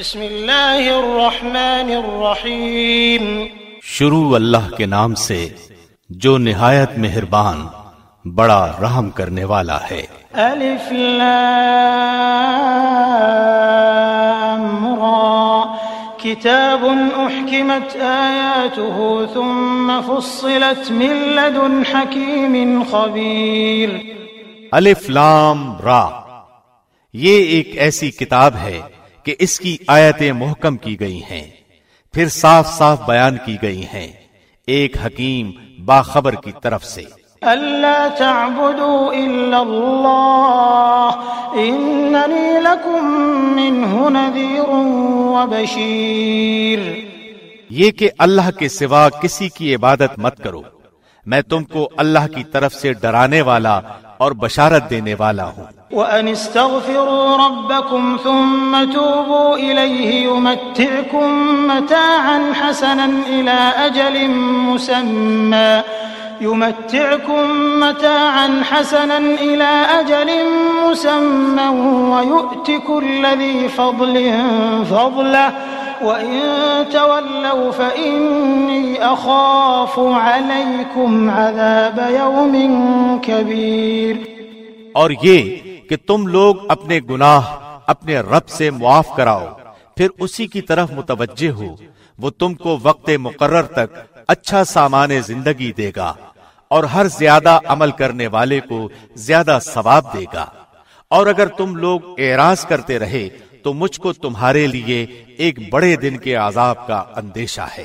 بسم اللہ الرحمن الرحیم۔ شروع اللہ کے نام سے جو نہایت مہربان بڑا رحم کرنے والا ہے۔ الف لام را۔ کتاب احکمت آیاته ثم فصلت من لدن حکیم خبیر۔ الف لام را۔ یہ ایک ایسی کتاب ہے کہ اس کی آیتیں محکم کی گئی ہیں۔ پھر صاف صاف بیان کی گئی ہیں۔ ایک حکیم باخبر کی طرف سے۔ اللہ تعبدوا الا اللہ اننی لکم منہ نذیر وبشیر یہ کہ اللہ کے سوا کسی کی عبادت مت کرو۔ میں تم کو اللہ کی طرف سے ڈرانے والا اور بشارت دینے والا ہوں۔ وَأَنِ اسْتَغْفِرُوا رَبَّكُمْ ثُمَّ تُوبُوا إِلَيْهِ يُمَتِّعْكُمْ مَتَاعًا حَسَنًا إِلَى أَجَلٍ مُسَمَّى۔ يُمَتِّعْكُمْ مَتَاعًا حَسَنًا إِلَى أَجَلٍ مُسَمَّى وَيُؤْتِ كُلَّ ذِي فَضْلٍ فَضْلَهُ۔ وَإِن تَوَلَّوْا فَإِنِّي أَخَافُ عَلَيْكُمْ عَذَابَ يَوْمٍ كَبِيرٍ اور یہ کہ تم لوگ اپنے گناہ اپنے رب سے معاف کراؤ، پھر اسی کی طرف متوجہ ہو، وہ تم کو وقت مقرر تک اچھا سامان زندگی دے گا اور ہر زیادہ عمل کرنے والے کو زیادہ ثواب دے گا۔ اور اگر تم لوگ اعراض کرتے رہے تو مجھ کو تمہارے لیے ایک بڑے دن کے عذاب کا اندیشہ ہے۔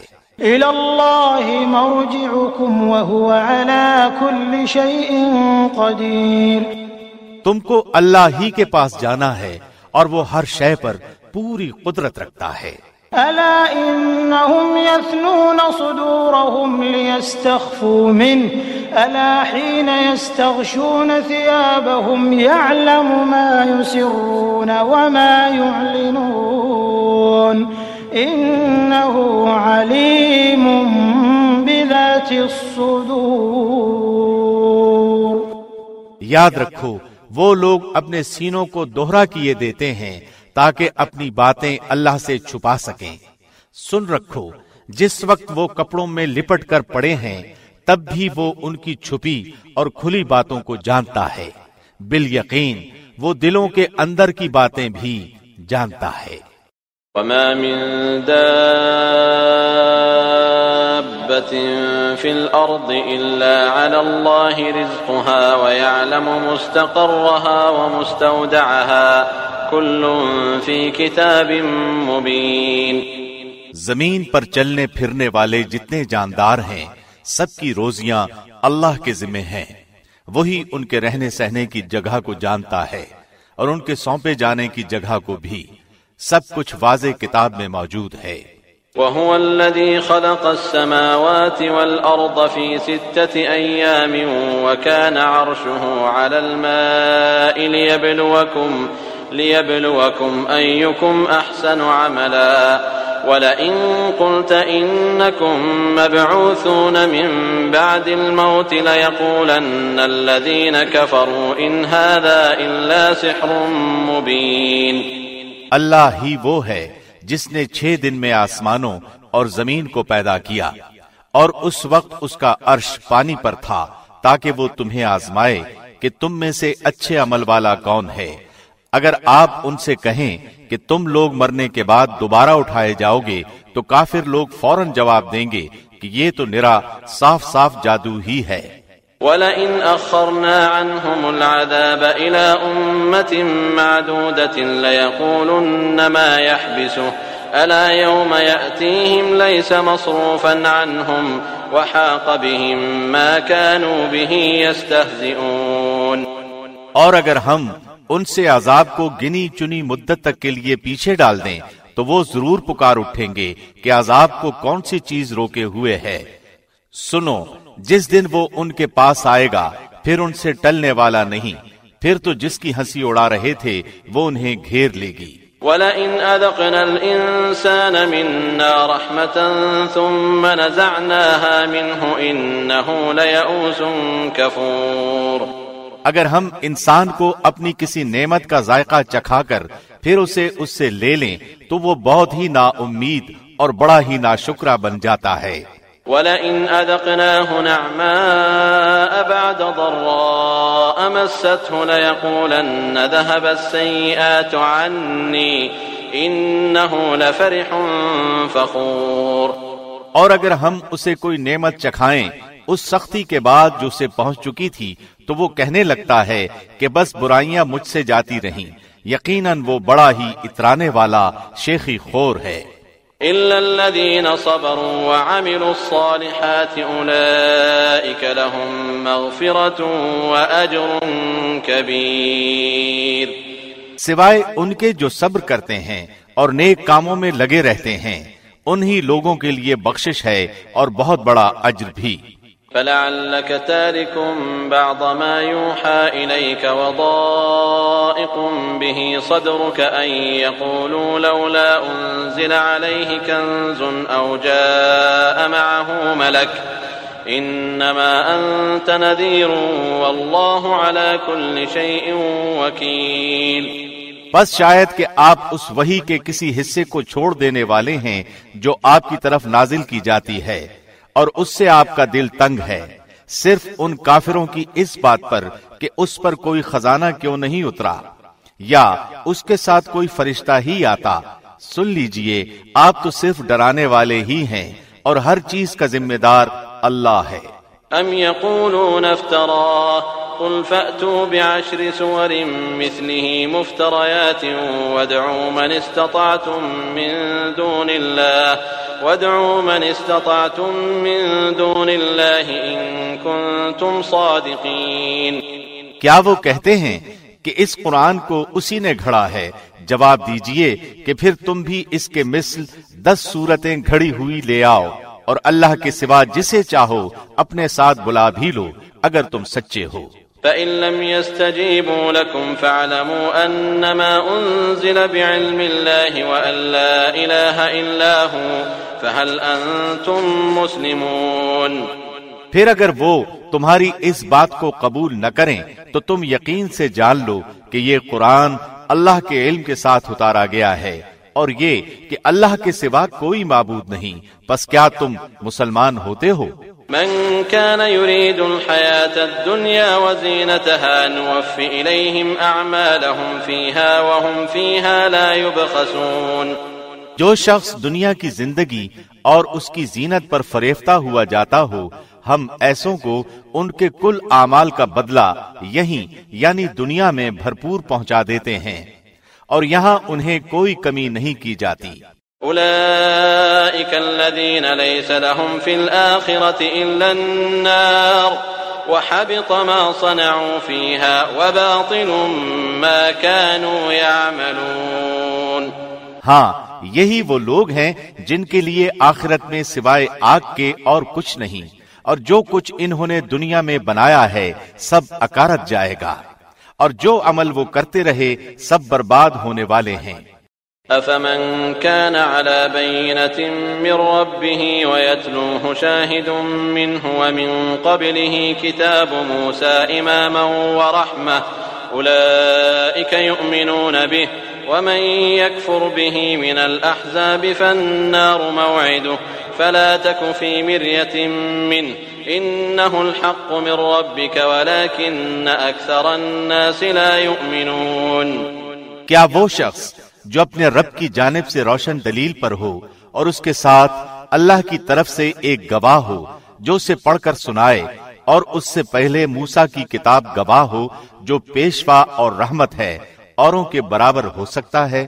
تم کو اللہ ہی کے پاس جانا ہے اور وہ ہر شے پر پوری قدرت رکھتا ہے۔ الا انهم يثنون صدورهم ليستخفوا منه؟ الا حين يستغشون ثيابهم يعلم ما يسرون وما يعلنون؟ انه عليم بذات الصدور. یاد رکھو، وہ لوگ اپنے سینوں کو دوہرا کیے دیتے ہیں تاکہ اپنی باتیں اللہ سے چھپا سکیں۔ سن رکھو، جس وقت وہ کپڑوں میں لپٹ کر پڑے ہیں، تب بھی وہ ان کی چھپی اور کھلی باتوں کو جانتا ہے۔ بال یقین وہ دلوں کے اندر کی باتیں بھی جانتا ہے۔ وما من دابة في الأرض إلا على الله رزقها ويعلم مستقرها ومستودعها۔ كل في كتاب مبين. زمین پر چلنے پھرنے والے جتنے جاندار ہیں سب کی روزیاں اللہ کے ذمہ ہیں۔ وہی ان کے رہنے سہنے کی جگہ کو جانتا ہے اور ان کے سونپے جانے کی جگہ کو بھی۔ سب کچھ واضح کتاب میں موجود ہے۔ وهو الذي خلق السماوات والأرض في ستة أيام وكان عرشه على الماء ليبلوكم, ليبلوكم أيكم أحسن عملا ولئن قلت إنكم مبعوثون من بعد الموت ليقولن الذين كفروا إن هذا إلا سحر مبين الله هي وہ ہے جس نے چھ دن میں آسمانوں اور زمین کو پیدا کیا اور اس وقت اس کا عرش پانی پر تھا تاکہ وہ تمہیں آزمائے کہ تم میں سے اچھے عمل والا کون ہے۔ اگر آپ ان سے کہیں کہ تم لوگ مرنے کے بعد دوبارہ اٹھائے جاؤ گے تو کافر لوگ فوراً جواب دیں گے کہ یہ تو نرا صاف صاف جادو ہی ہے۔ وَلَئِنْ أَخَّرْنَا عَنْهُمُ الْعَذَابَ إِلَىٰ أُمَّةٍ مَّعْدُودَةٍ لَيَقُولُنَّ مَا يَحْبِسُهُ أَلَا يَوْمَ يَأْتِيهِمْ لَيْسَ مَصْرُوفًا عَنْهُمْ وَحَاقَ بِهِمْ مَا كَانُوا بِهِ يَسْتَهْزِئُونَ۔ اور اگر ہم ان سے عذاب کو گنی چنی مدت تک کے لیے پیچھے ڈال دیں، تو وہ ضرور پکار اٹھیں گے کہ عذاب کو کون سی چیز روکے ہوئے ہے۔ سنو، جس دن وہ ان کے پاس آئے گا، پھر ان سے ٹلنے والا نہیں۔ پھر تو جس کی ہنسی اڑا رہے تھے، وہ انہیں گھیر لے گی۔ وَلَئِنْ أَذَقْنَا الْإِنسَانَ مِنَّا رَحْمَةً ثُمَّ نَزَعْنَاهَا مِنْهُ إِنَّهُ لَيَئُوسٌ كَفُورٌ اگر ہم انسان کو اپنی کسی نعمت کا ذائقہ چکھا کر پھر اسے اس سے لے لیں تو وہ بہت ہی نا امید اور بڑا ہی نا شکرہ بن جاتا ہے۔ وَلَئِنْ أَذَقْنَاهُ نَعْمَاءَ بَعْدَ ضَرَّاءَ مَسَّتْهُ لَيَقُولَنَّ ذَهَبَ السَّيِّئَاتُ عَنِّي إِنَّهُ لَفَرِحٌ فَخُورٌ۔ اور اگر ہم اسے کوئی نعمت چکھائیں اس سختی کے بعد جو اسے پہنچ چکی تھی تو وہ کہنے لگتا ہے کہ بس برائیاں مجھ سے جاتی رہیں۔ یقیناً وہ بڑا ہی اترانے والا شیخی خور ہے۔ إلا الذين صبروا وعملوا الصالحات أولئك لهم مغفرة وأجر كبير۔ سوائے ان کے جو صبر کرتے ہیں اور نیک کاموں میں لگے رہتے ہیں انہی لوگوں کے لیے بخشش ہے اور بہت بڑا اجر بھی۔ فلعلك تارك بعض ما يوحى إليك وضائق به صدرك أن يقولوا لولا أنزل عليه كنز أو جاء معه ملك إنما أنت نذير والله على كل شيء وكيل بس شاید کہ آپ اس وحی کے کسی حصے کو چھوڑ دینے والے ہیں جو آپ کی طرف نازل کی جاتی ہے۔ اور اس سے آپ کا دل تنگ ہے۔ صرف ان کافروں کی اس بات پر کہ اس پر کوئی خزانہ کیوں نہیں اترا؟ یا اس کے ساتھ کوئی فرشتہ ہی آتا؟ سن لیجیے، آپ تو صرف ڈرانے والے ہی ہیں اور ہر چیز کا ذمہ دار اللہ ہے۔ ام يقولون افتراه قل فأتوا بعشر سور مثله مفتريات وادعوا من استطعتم من دون الله وادعوا من استطعتم من دون الله إن كنتم صادقين کیا وہ کہتے ہیں کہ اس قرآن کو اسی نے گھڑا ہے؟ جواب دیجیے کہ پھر تم بھی اس کے مثل دس صورتیں گھڑی ہوئی لے آؤ۔ اور اللہ کے سوا جسے چاہو اپنے ساتھ بلا بھی لو اگر تم سچے ہو۔ فَإِن لَّمْ يَسْتَجِيبُوا لَكُمْ فَاعْلَمُوا أَنَّمَا أُنزِلَ بِعِلْمِ اللَّهِ وَأَن لَّا إِلَٰهَ إِلَّا هُوَ فَهَلْ أَنتُم مُّسْلِمُونَ؟ پھر اگر وہ تمہاری اس بات کو قبول نہ کریں تو تم یقین سے جان لو کہ یہ قرآن اللہ کے علم کے ساتھ اتارا گیا ہے۔ اور یہ کہ اللہ کے سوا کوئی معبود نہیں۔ پس کیا تم مسلمان ہوتے ہو؟ من كان يريد الحياة الدنيا وزينتها نوفي إليهم أعمالهم فيها وهم فيها لا يبخسون جو شخص دنیا کی زندگی اور اس کی زینت پر فریفتہ ہوا جاتا ہو ہم ایسوں کو ان کے کل اعمال کا بدلہ یہیں یعنی دنیا میں بھرپور پہنچا دیتے ہیں۔ اور یہاں انہیں کوئی کمی نہیں کی جاتی۔ لهم النار وحبط ما صنعوا فيها وباطل ما كانوا يعملون ہاں یہی وہ لوگ ہیں جن کے لیے آخرت میں سوائے آگ کے اور کچھ نہیں اور جو کچھ انہوں نے دنیا میں بنایا ہے سب اکارت جائے گا۔ اور جو عمل وہ کرتے رہے، سب برباد ہونے والے ہیں۔ افمن كان على بينة من ربه ويتلوه شاهد منه ومن قبله كتاب موسى إماما ورحمة، أولئك يؤمنون به. ومن يكفر به من الأحزاب فالنار موعده، فلا تك في مرية منه، إنه الحق من ربك ولكن أكثر الناس لا يؤمنون. کیا وہ شخص جو اپنے رب کی جانب سے روشن دلیل پر ہو اور اس کے ساتھ اللہ کی طرف سے ایک گواہ ہو، جو اسے پڑھ کر سنائے اور اس سے پہلے موسا کی کتاب گواہ ہو، جو پیشوا اور رحمت ہے اوروں کے برابر ہو سکتا ہے۔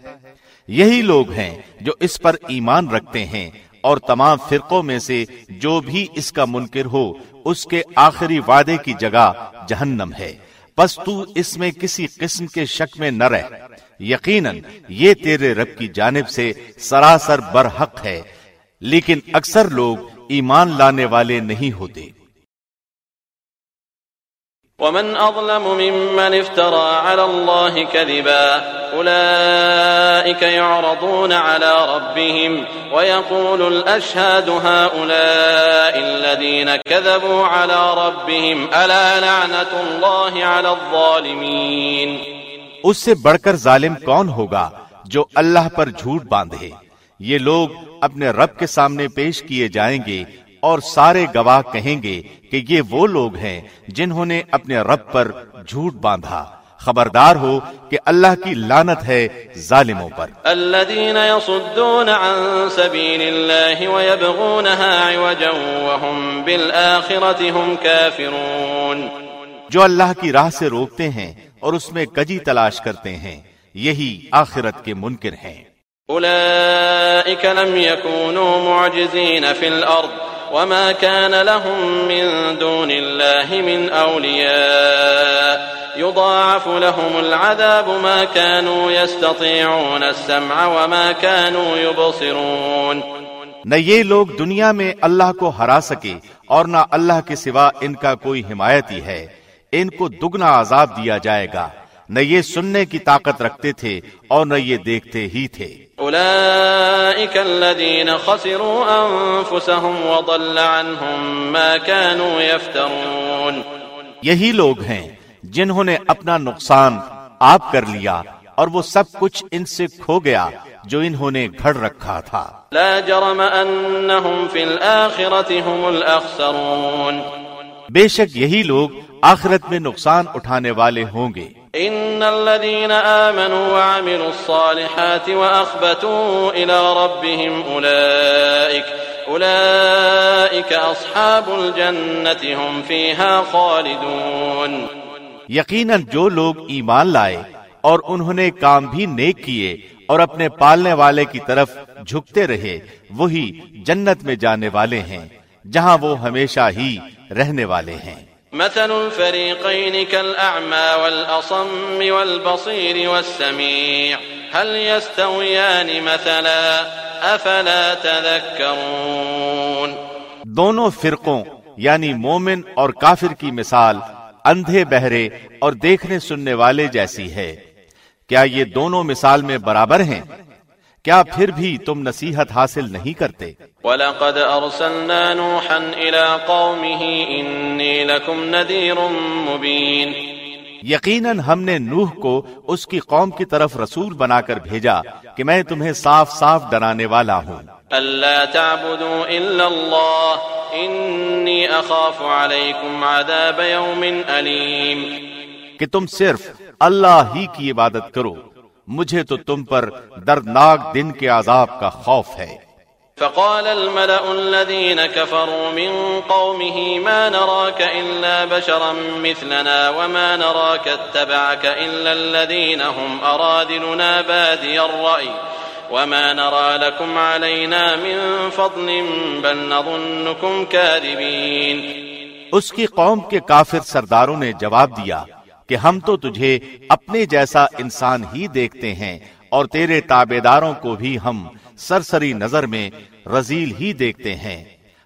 یہی لوگ ہیں جو اس پر ایمان رکھتے ہیں اور تمام فرقوں میں سے جو بھی اس کا منکر ہو، اس کے آخری وعدے کی جگہ جہنم ہے۔ بس تو اس میں کسی قسم کے شک میں نہ رہ۔ یقیناً یہ تیرے رب کی جانب سے سراسر برحق ہے۔ لیکن اکثر لوگ ایمان لانے والے نہیں ہوتے۔ ومن أظلم ممن افترى على الله كذبا أولئك يعرضون على ربهم ويقول الأشهاد هؤلاء الذين كذبوا على ربهم ألا لعنة الله على الظالمين اس سے بڑھ کر ظالم کون ہوگا جو اللہ پر جھوٹ باندھے؟ یہ لوگ اپنے رب کے سامنے پیش کیے جائیں گے اور سارے گواہ کہیں گے کہ یہ وہ لوگ ہیں جنہوں نے اپنے رب پر جھوٹ باندھا۔ خبردار ہو کہ اللہ کی لانت ہے ظالموں پر۔ الذين يصدون عن سبيل الله ويبغونها عوجا وهم بالآخرة هم كافرون۔ جو اللہ کی راہ سے روکتے ہیں اور اس میں کجی تلاش کرتے ہیں یہی آخرت کے منکر ہیں۔ أولئك لم يكونوا معجزين في الأرض وما كان لهم من دون الله من أولياء يضاعف لهم العذاب ما كانوا يستطيعون السمع وما كانوا يبصرون نہ یہ لوگ دنیا میں اللہ کو ہرا سکے اور نہ اللہ کے سوا ان کا کوئی حمایتی ہے۔ ان کو دگنا عذاب دیا جائے گا۔ نہ یہ سننے کی طاقت رکھتے تھے اور نہ یہ دیکھتے ہی تھے۔ أولئك الذين خسروا أنفسهم وضل عنهم ما كانوا يفترون. یہی لوگ ہیں جنہوں نے اپنا نقصان آپ کر لیا اور وہ سب کچھ ان سے کھو گیا جو انہوں نے گھڑ رکھا تھا۔ لا جرم أنهم في الآخرة هم الأخسرون. بے شک یہی لوگ آخرت میں نقصان اٹھانے والے ہوں گے۔ إن الذين آمنوا وعملوا الصالحات وأخبتوا إلى ربهم أولئك أولئك أصحاب الجنة هم فيها خالدون۔ یقیناً جو لوگ ایمان لائے اور انہوں نے کام بھی نیک کیے اور اپنے پالنے والے کی طرف جھکتے رہے وہی جنت میں جانے والے ہیں جہاں وہ ہمیشہ ہی رہنے والے ہیں۔ مثل الفريقين كالأعمى والأصم والبصير والسميع. هل يستويان مثلا؟ أفلا تذكرون. دونوں فرقوں یعنی مومن اور کافر کی مثال، اندھے بہرے اور دیکھنے سننے والے جیسی ہے۔ کیا یہ دونوں مثال میں برابر ہیں؟ کیا پھر بھی تم نصیحت حاصل نہیں کرتے؟ وَلَقَدْ أَرْسَلْنَا نُوحًا إِلَىٰ قَوْمِهِ إِنِّي لَكُمْ نَذِيرٌ مُبِينٌ. یقیناً ہم نے نوح کو اس کی قوم کی طرف رسول بنا کر بھیجا کہ میں تمہیں صاف صاف ڈرانے والا ہوں۔ أَلَّا تَعْبُدُوا إِلَّا اللَّهِ إِنِّي أَخَافُ عَلَيْكُمْ عَذَابَ يَوْمٍ أَلِيمٍ. کہ تم صرف اللہ ہی کی عبادت کرو۔ مجھے تو تم پر دردناک دن کے عذاب کا خوف ہے۔ فقال الملأ الذين كفروا من قومه ما نراك إلا بشرا مثلنا وما نراك اتبعك إلا الذين هم أرادلنا بادي الرأي وما نرى لكم علينا من فضل بل نظنكم كاذبين۔ اس کی قوم کے کافر سرداروں نے جواب دیا کہ ہم تو تجھے اپنے جیسا انسان ہی دیکھتے ہیں اور تیرے تابے داروں کو بھی ہم سرسری نظر میں رزیل ہی دیکھتے ہیں۔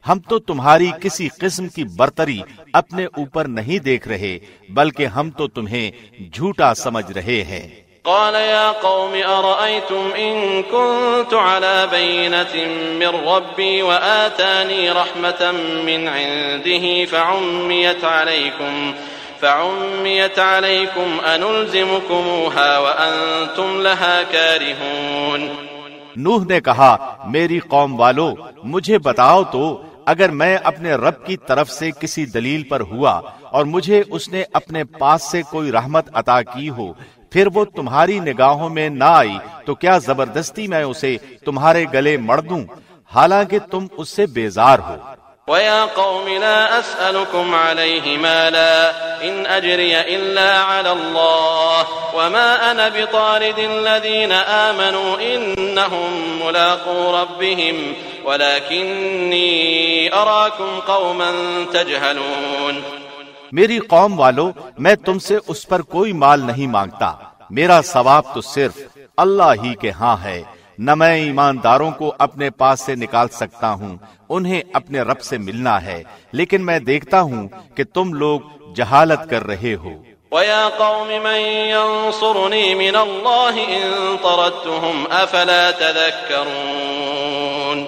ہم تو تمہاری کسی قسم کی برتری اپنے اوپر نہیں دیکھ رہے، بلکہ ہم تو تمہیں جھوٹا سمجھ رہے ہیں۔ قال يا قوم، أرأيتم إن كنت على بينة من ربي وآتاني رحمة من عنده فعميت عليكم فعميت عليكم أنلزمكموها وأنتم لها كارهون. نوح نے کہا، میری قوم والو، مجھے بتاؤ تو، اگر میں اپنے رب کی طرف سے کسی دلیل پر ہوا اور مجھے اس نے اپنے پاس سے کوئی رحمت عطا کی ہو، پھر وہ تمہاری نگاہوں میں نہ آئی، تو کیا زبردستی میں اسے تمہارے گلے مڑ دوں؟ حالانکہ تم اس سے بیزار ہو۔ ويا قوم لا أسألكم عليه مالا إن أجري إلا على الله وما أنا بطارد الذين آمنوا إنهم ملاقو ربهم ولكني أراكم قوما تجهلون میری قوم والو، میں تم سے اس پر کوئی مال نہیں مانگتا۔ میرا ثواب تو صرف اللہ ہی کے ہاں ہے۔ نہ میں ایمانداروں کو اپنے پاس سے نکال سکتا ہوں انہیں اپنے رب سے ملنا ہے لیکن میں دیکھتا ہوں کہ تم لوگ جہالت کر رہے ہو۔ وَيَا قَوْمِ مَن يَنصُرُنِي مِنَ اللَّهِ إِن طَرَدتُّهُمْ أَفَلَا تَذَكَّرُونَ؟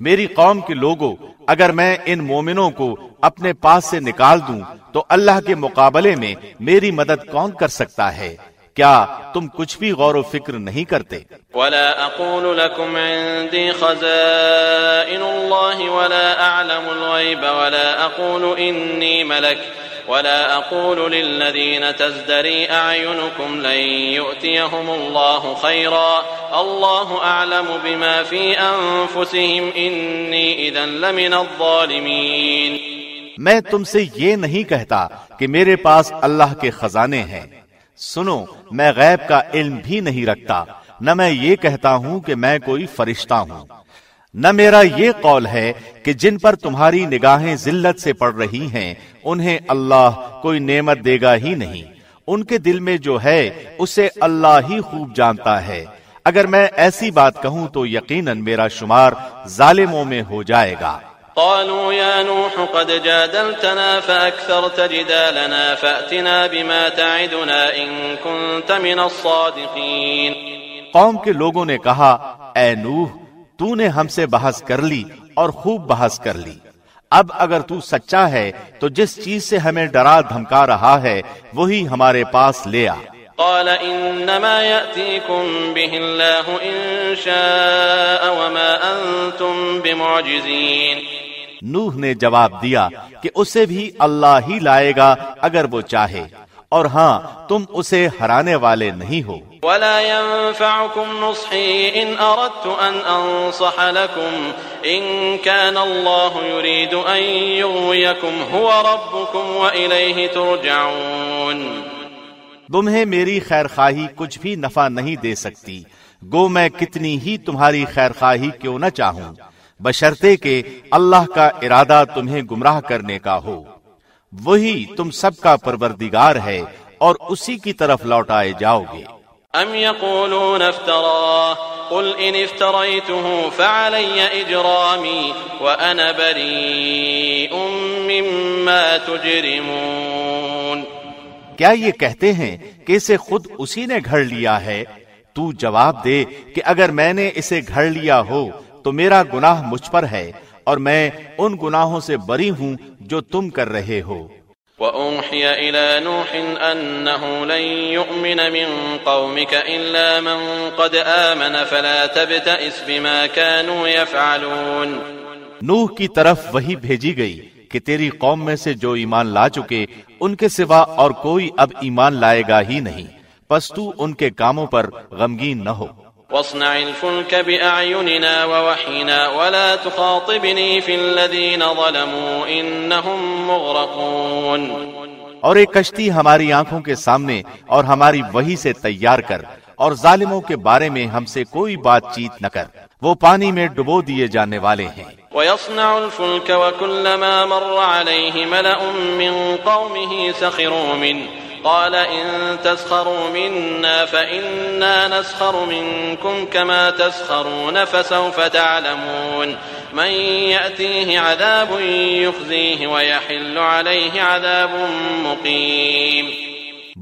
میری قوم کے لوگوں اگر میں ان مومنوں کو اپنے پاس سے نکال دوں تو اللہ کے مقابلے میں میری مدد کون کر سکتا ہے؟ کیا تم کچھ بھی غور و فکر نہیں کرتے؟ ولا اقول لكم عندي خزائن الله ولا اعلم الغيب ولا اقول اني ملك ولا اقول للذين تزدري اعينكم لن يؤتيهم الله خيرا الله اعلم بما في انفسهم اني اذا لمن الظالمين میں تم سے یہ نہیں کہتا کہ میرے پاس اللہ کے خزانے ہیں۔ سنو، میں غیب کا علم بھی نہیں رکھتا۔ نہ میں یہ کہتا ہوں کہ میں کوئی فرشتہ ہوں۔ نہ میرا یہ قول ہے کہ جن پر تمہاری نگاہیں ذلت سے پڑ رہی ہیں، انہیں اللہ کوئی نعمت دے گا ہی نہیں۔ ان کے دل میں جو ہے، اسے اللہ ہی خوب جانتا ہے۔ اگر میں ایسی بات کہوں تو یقیناً میرا شمار ظالموں میں ہو جائے گا۔ قالوا يا نوح قد جادلتنا فأكثرت جدالنا فأتنا بما تعدنا إن كنت من الصادقين. قوم کے لوگوں نے کہا اے نوح تو نے ہم سے بحث کر لی اور خوب بحث کر لی۔ اب اگر تو سچا ہے تو جس چیز سے ہمیں ڈرا دھمکا رہا ہے وہی ہمارے پاس لے آ۔ قال انما ياتيكم به الله ان شاء وما انتم بمعجزين۔ نوح نے جواب دیا کہ اسے بھی اللہ ہی لائے گا اگر وہ چاہے۔ اور ہاں تم اسے ہرانے والے نہیں ہو۔ ولا ينفعكم نصحي ان اردت ان انصح لكم ان كان الله يريد ان يغويكم هو ربكم واليه ترجعون۔ تمہیں میری خیر خواہی کچھ بھی نفع نہیں دے سکتی۔ گو میں کتنی ہی تمہاری خیر خواہی کیوں نہ چاہوں۔ بشرتے کہ اللہ کا ارادہ تمہیں گمراہ کرنے کا ہو۔ وہی تم سب کا پروردگار ہے اور اسی کی طرف لوٹائے جاؤ گے۔ ام يقولون افتراه قل ان افتريته فعلي اجرامي وانا بريء مما تجرمون۔ کیا یہ کہتے ہیں کہ اسے خود اسی نے گھڑ لیا ہے؟ تو جواب دے کہ اگر میں نے اسے گھڑ لیا ہو تو میرا گناہ مجھ پر ہے اور میں ان گناہوں سے بری ہوں جو تم کر رہے ہو۔ وَأُوحِيَ إِلَى نُوحٍ أَنَّهُ لَن يُؤْمِنَ مِن قَوْمِكَ إِلَّا مَن قَدْ آمَنَ فَلَا تَبْتَئِسْ بِمَا كَانُوا يَفْعَلُونَ۔ نوح کی طرف وہی بھیجی گئی کہ تیری قوم میں سے جو ایمان لا چکے ان کے سوا اور کوئی اب ایمان لائے گا ہی نہیں۔ پس تو ان کے کاموں پر غمگین نہ ہو۔ واصنع الفلك بأعيننا ووحينا ولا تخاطبني في الذين ظلموا إنهم مغرقون. اور ایک کشتی ہماری آنکھوں کے سامنے اور ہماری وہی سے تیار کر اور ظالموں کے بارے میں ہم سے کوئی بات چیت نہ کر وہ پانی میں ڈبو دیے جانے والے ہیں۔ ويصنع الفلك وكلما مر عليه ملأ من قومه سخروا منه۔ قال إن تسخروا منا فإنا نسخر منكم كما تسخرون فسوف تعلمون من يأتيه عذاب يخزيه ويحل عليه عذاب مقيم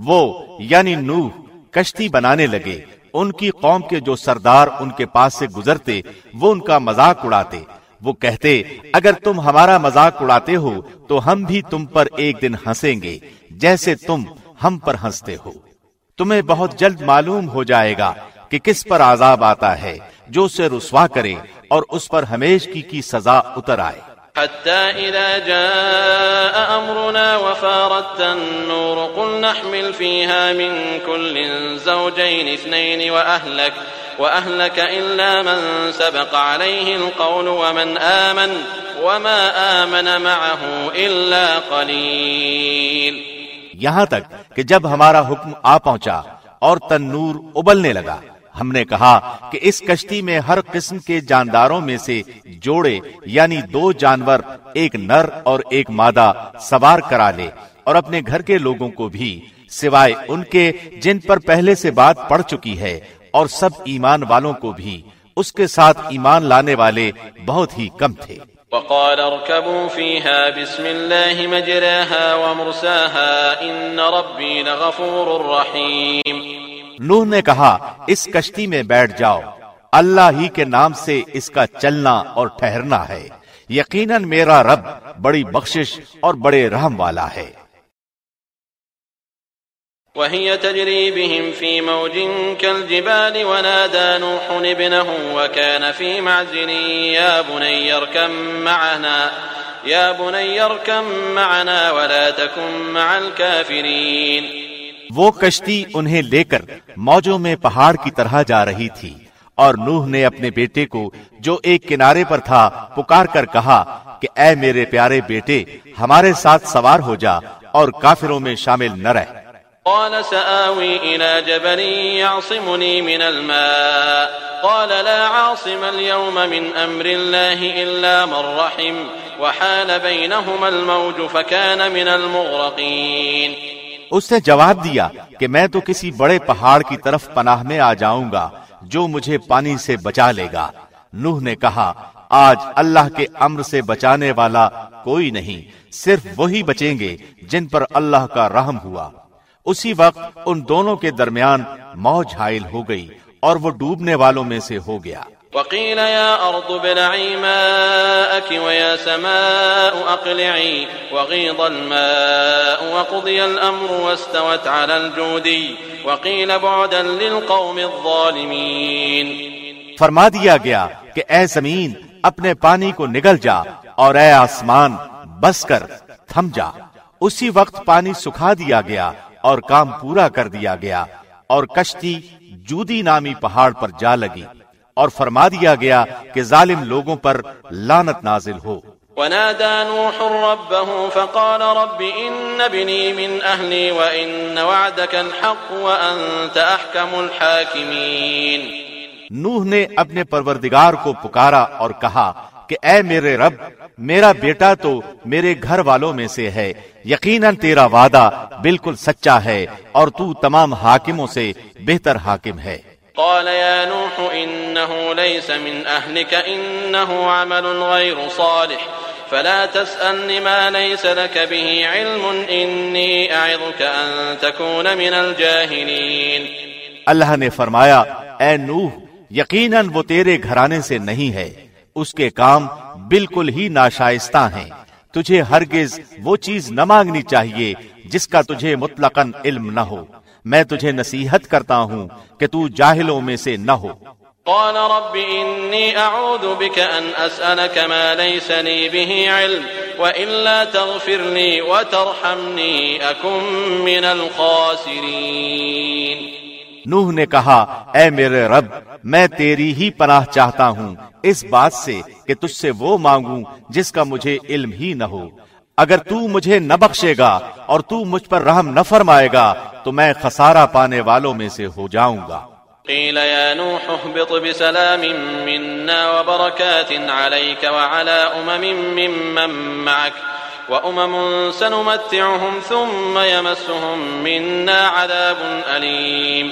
وہ یعنی نوح کشتی بنانے لگے، ان کی قوم کے جو سردار ان کے پاس سے گزرتے، وہ ان کا مذاق اڑاتے۔ وہ کہتے، اگر تم ہمارا مذاق اڑاتے ہو، تو ہم بھی تم پر ایک دن ہنسیں گے، جیسے تم ہم پر ہنستے ہو۔ تمہیں بہت جلد معلوم ہو جائے گا کہ کس پر عذاب آتا ہے، جو اسے رسوا کرے اور اس پر ہمیش کی کی سزا اتر آئے۔ حتى إذا جاء أمرنا وفارت النور قل نحمل فيها من كل زوجين اثنين وأهلك وأهلك إلا من سبق عليه القول ومن آمن، وما آمن معه إلا قليل یہاں تک کہ جب ہمارا حکم آ پہنچا اور تنور ابلنے لگا، ہم نے کہا کہ اس کشتی میں ہر قسم کے جانداروں میں سے جوڑے یعنی دو جانور، ایک نر اور ایک مادہ سوار کرا لے اور اپنے گھر کے لوگوں کو بھی، سوائے ان کے جن پر پہلے سے بات پڑ چکی ہے اور سب ایمان والوں کو بھی، اس کے ساتھ ایمان لانے والے بہت ہی کم تھے۔ وقال اركبوا فيها بسم الله مجراها ومرساها ان ربي لغفور رحيم نوح نے کہا، اس کشتی میں بیٹھ جاؤ۔ اللہ ہی کے نام سے اس کا چلنا اور ٹھہرنا ہے۔ یقیناً میرا رب بڑی بخشش اور بڑے رحم والا ہے۔ وهي تجري بهم في موج كالجبال ونادى نوح ابنه وكان في معزل، يا بني اركم معنا، يا بني اركم معنا ولا تكن مع الكافرين. وہ کشتی انہیں لے کر موجوں میں پہاڑ کی طرح جا رہی تھی اور نوح نے اپنے بیٹے کو جو ایک کنارے پر تھا پکار کر کہا کہ اے میرے پیارے بیٹے ہمارے ساتھ سوار ہو جا اور کافروں میں شامل نہ رہ۔ قال سآوي إلى جبل يعصمني من الماء. قال لا عاصم اليوم من أمر الله إلا من رحم. وحال بينهما الموج فكان من المغرقين. اس نے جواب دیا کہ میں تو کسی بڑے پہاڑ کی طرف پناہ میں آ جاؤں گا جو مجھے پانی سے بچا لے گا۔ نوح نے کہا، آج اللہ کے امر سے بچانے والا کوئی نہیں، صرف وہی بچیں گے جن پر اللہ کا رحم ہوا۔ اسی وقت ان دونوں کے درمیان موج حائل ہو گئی اور وہ ڈوبنے والوں میں سے ہو گیا۔ وقيل يا أرض بلعي ماءك ويا سماء أقلعي وغيض الماء وقضي الأمر واستوت على الجودي وقيل بعدا للقوم الظالمين فرما دیا گیا کہ اے زمین اپنے پانی کو نگل جا اور اے آسمان بس کر تھم جا۔ اسی وقت پانی سکھا دیا گیا اور کام پورا کر دیا گیا اور کشتی جودی نامی پہاڑ پر جا لگی اور فرما دیا گیا کہ ظالم لوگوں پر لانت نازل ہو۔ ونادى نوح ربه فقال رب إن بني من أهلي وإن وعدك الحق وأنت أحكم الحاكمين۔ نوح نے اپنے پروردگار کو پکارا اور کہا کہ اے میرے رب میرا بیٹا تو میرے گھر والوں میں سے ہے۔ یقیناً تیرا وعدہ بالکل سچا ہے اور تو تمام حاکموں سے بہتر حاکم ہے۔ قال يا نوح إنه ليس من أهلك إنه عمل غير صالح۔ فلا تسألني ما ليس لك به علم إني أعظك أن تكون من الجاهلين۔ اللہ نے فرمایا اے نوح یقیناً وہ تیرے گھرانے سے نہیں ہے۔ اس کے کام بالکل ہی ناشائستہ ہیں۔ تجھے ہرگز وہ چیز نہ مانگنی چاہیے جس کا تجھے مطلق علم نہ ہو۔ میں تجھے نصیحت کرتا ہوں کہ تو جاہلوں میں سے نہ ہو۔ قال رب إني أعوذ بك أن أسألك ما ليس لي به علم وإلا تغفر لي وترحمني أكن من الخاسرين۔ نوح نے کہا، اے میرے رب، میں تیری ہی پناہ چاہتا ہوں۔ اس بات سے کہ تجھ سے وہ مانگوں جس کا مجھے علم ہی نہ ہو۔ اگر تو مجھے نہ بخشے گا اور تو مجھ پر رحم نہ فرمائے گا، تو میں خسارہ پانے والوں میں سے ہو جاؤں گا۔ قيل يا نوح اهبط بسلام منا وبركات عليك وعلى أمم ممن معك وأمم سنمتعهم ثم يمسهم منا عذاب أليم۔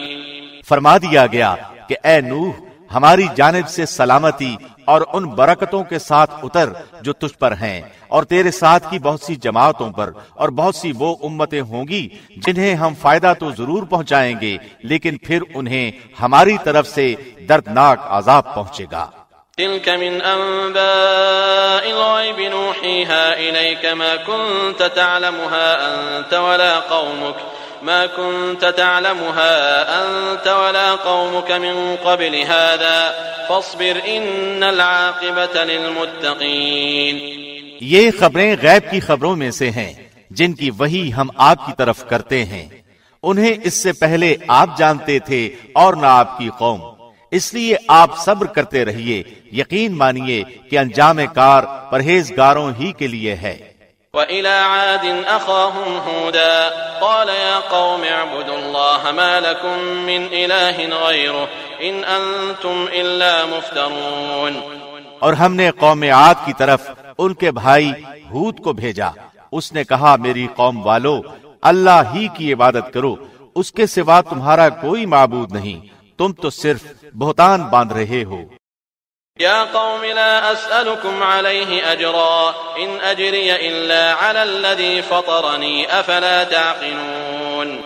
فرما دیا گیا کہ اے نوح، ہماری جانب سے سلامتی اور ان برکتوں کے ساتھ اتر جو تجھ پر ہیں، اور تیرے ساتھ کی بہت سی جماعتوں پر اور بہت سی وہ امتیں ہوں گی جنہیں ہم فائدہ تو ضرور پہنچائیں گے، لیکن پھر انہیں ہماری طرف سے دردناک عذاب پہنچے گا۔ تلك من أنباء الغيب نوحيها إليك. ما كنت تعلمها أنت ولا قومك. ما كنت تعلمها أنت ولا قومك من قبل هذا. فاصبر إن العاقبة للمتقين. یہ خبریں غیب کی خبروں میں سے ہیں جن کی وہی ہم آپ کی طرف کرتے ہیں. انہیں اس سے پہلے آپ جانتے تھے اور نہ آپ کی قوم. اس لیے آپ صبر کرتے رہیے یقین مانیے کہ انجام کار پرہیزگاروں ہی کے لیے ہے۔ وإلى عاد أخاهم هودا قال يا قوم اعبدوا الله ما لكم من إله غيره إن أنتم إلا مفترون۔ اور ہم نے قوم عاد کی طرف ان کے بھائی ہود کو بھیجا۔ اس نے کہا میری قوم والو اللہ ہی کی عبادت کرو اس کے سوا تمہارا کوئی معبود نہیں۔ تم تو صرف بہتان باندھ رہے ہو۔ يا قوم لا أسألكم عليه أجرا إن أجري إلا على الذي فطرني أفلا تعقلون۔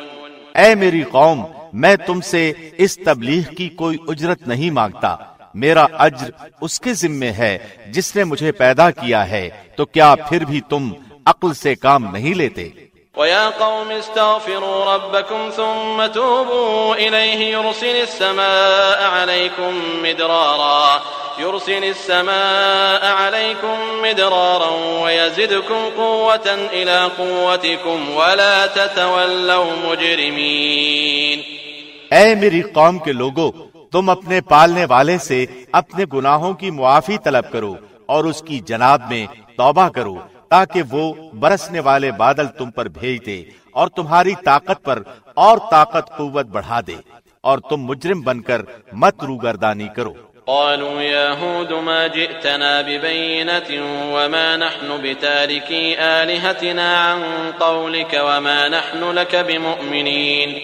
اے میری قوم میں تم سے اس تبلیغ کی کوئی اجرت نہیں مانگتا۔ میرا اجر اس کے ذمے ہے جس نے مجھے پیدا کیا ہے تو کیا پھر بھی تم عقل سے کام نہیں لیتے؟ ويا قوم استغفروا ربكم ثم توبوا إليه يرسل السماء عليكم مدرارا يرسل السماء عليكم مدرارا ويزدكم قوة إلى قوتكم ولا تتولوا مجرمين اے میری قوم کے لوگو، تم اپنے پالنے والے سے اپنے گناہوں کی معافی طلب کرو اور اس کی جناب میں توبہ کرو۔ تاکہ وہ برسنے والے بادل تم پر بھیج دے اور تمہاری طاقت پر اور طاقت قوت بڑھا دے اور تم مجرم بن کر مت روگردانی کرو۔ قالوا يا هود ما جئتنا ببينة وما نحن بتاركي آلهتنا عن قولك وما نحن لك بمؤمنين۔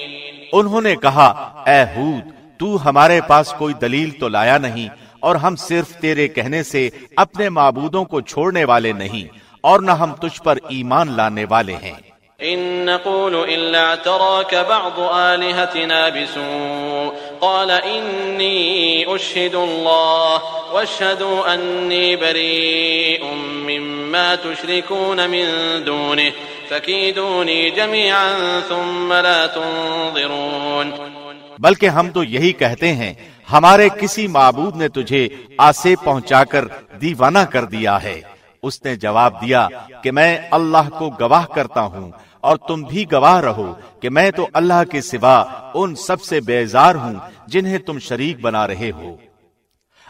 انہوں نے کہا اے ہود تو ہمارے پاس کوئی دلیل تو لایا نہیں اور ہم صرف تیرے کہنے سے اپنے معبودوں کو چھوڑنے والے نہیں۔ اور نہ ہم تجھ پر ایمان لانے والے ہیں۔ ان نقول الا اعتراك بعض الهتنا بسوء۔ قال اني اشهد الله واشهدوا اني بريء مما تشركون من دونه فكيدوني جميعا ثم لا تنظرون۔ بلکہ ہم تو یہی کہتے ہیں ہمارے کسی معبود نے تجھے آسے پہنچا کر دیوانہ کر دیا ہے۔ اس نے جواب دیا کہ میں اللہ کو گواہ کرتا ہوں اور تم بھی گواہ رہو کہ میں تو اللہ کے سوا ان سب سے بیزار ہوں جنہیں تم شریک بنا رہے ہو۔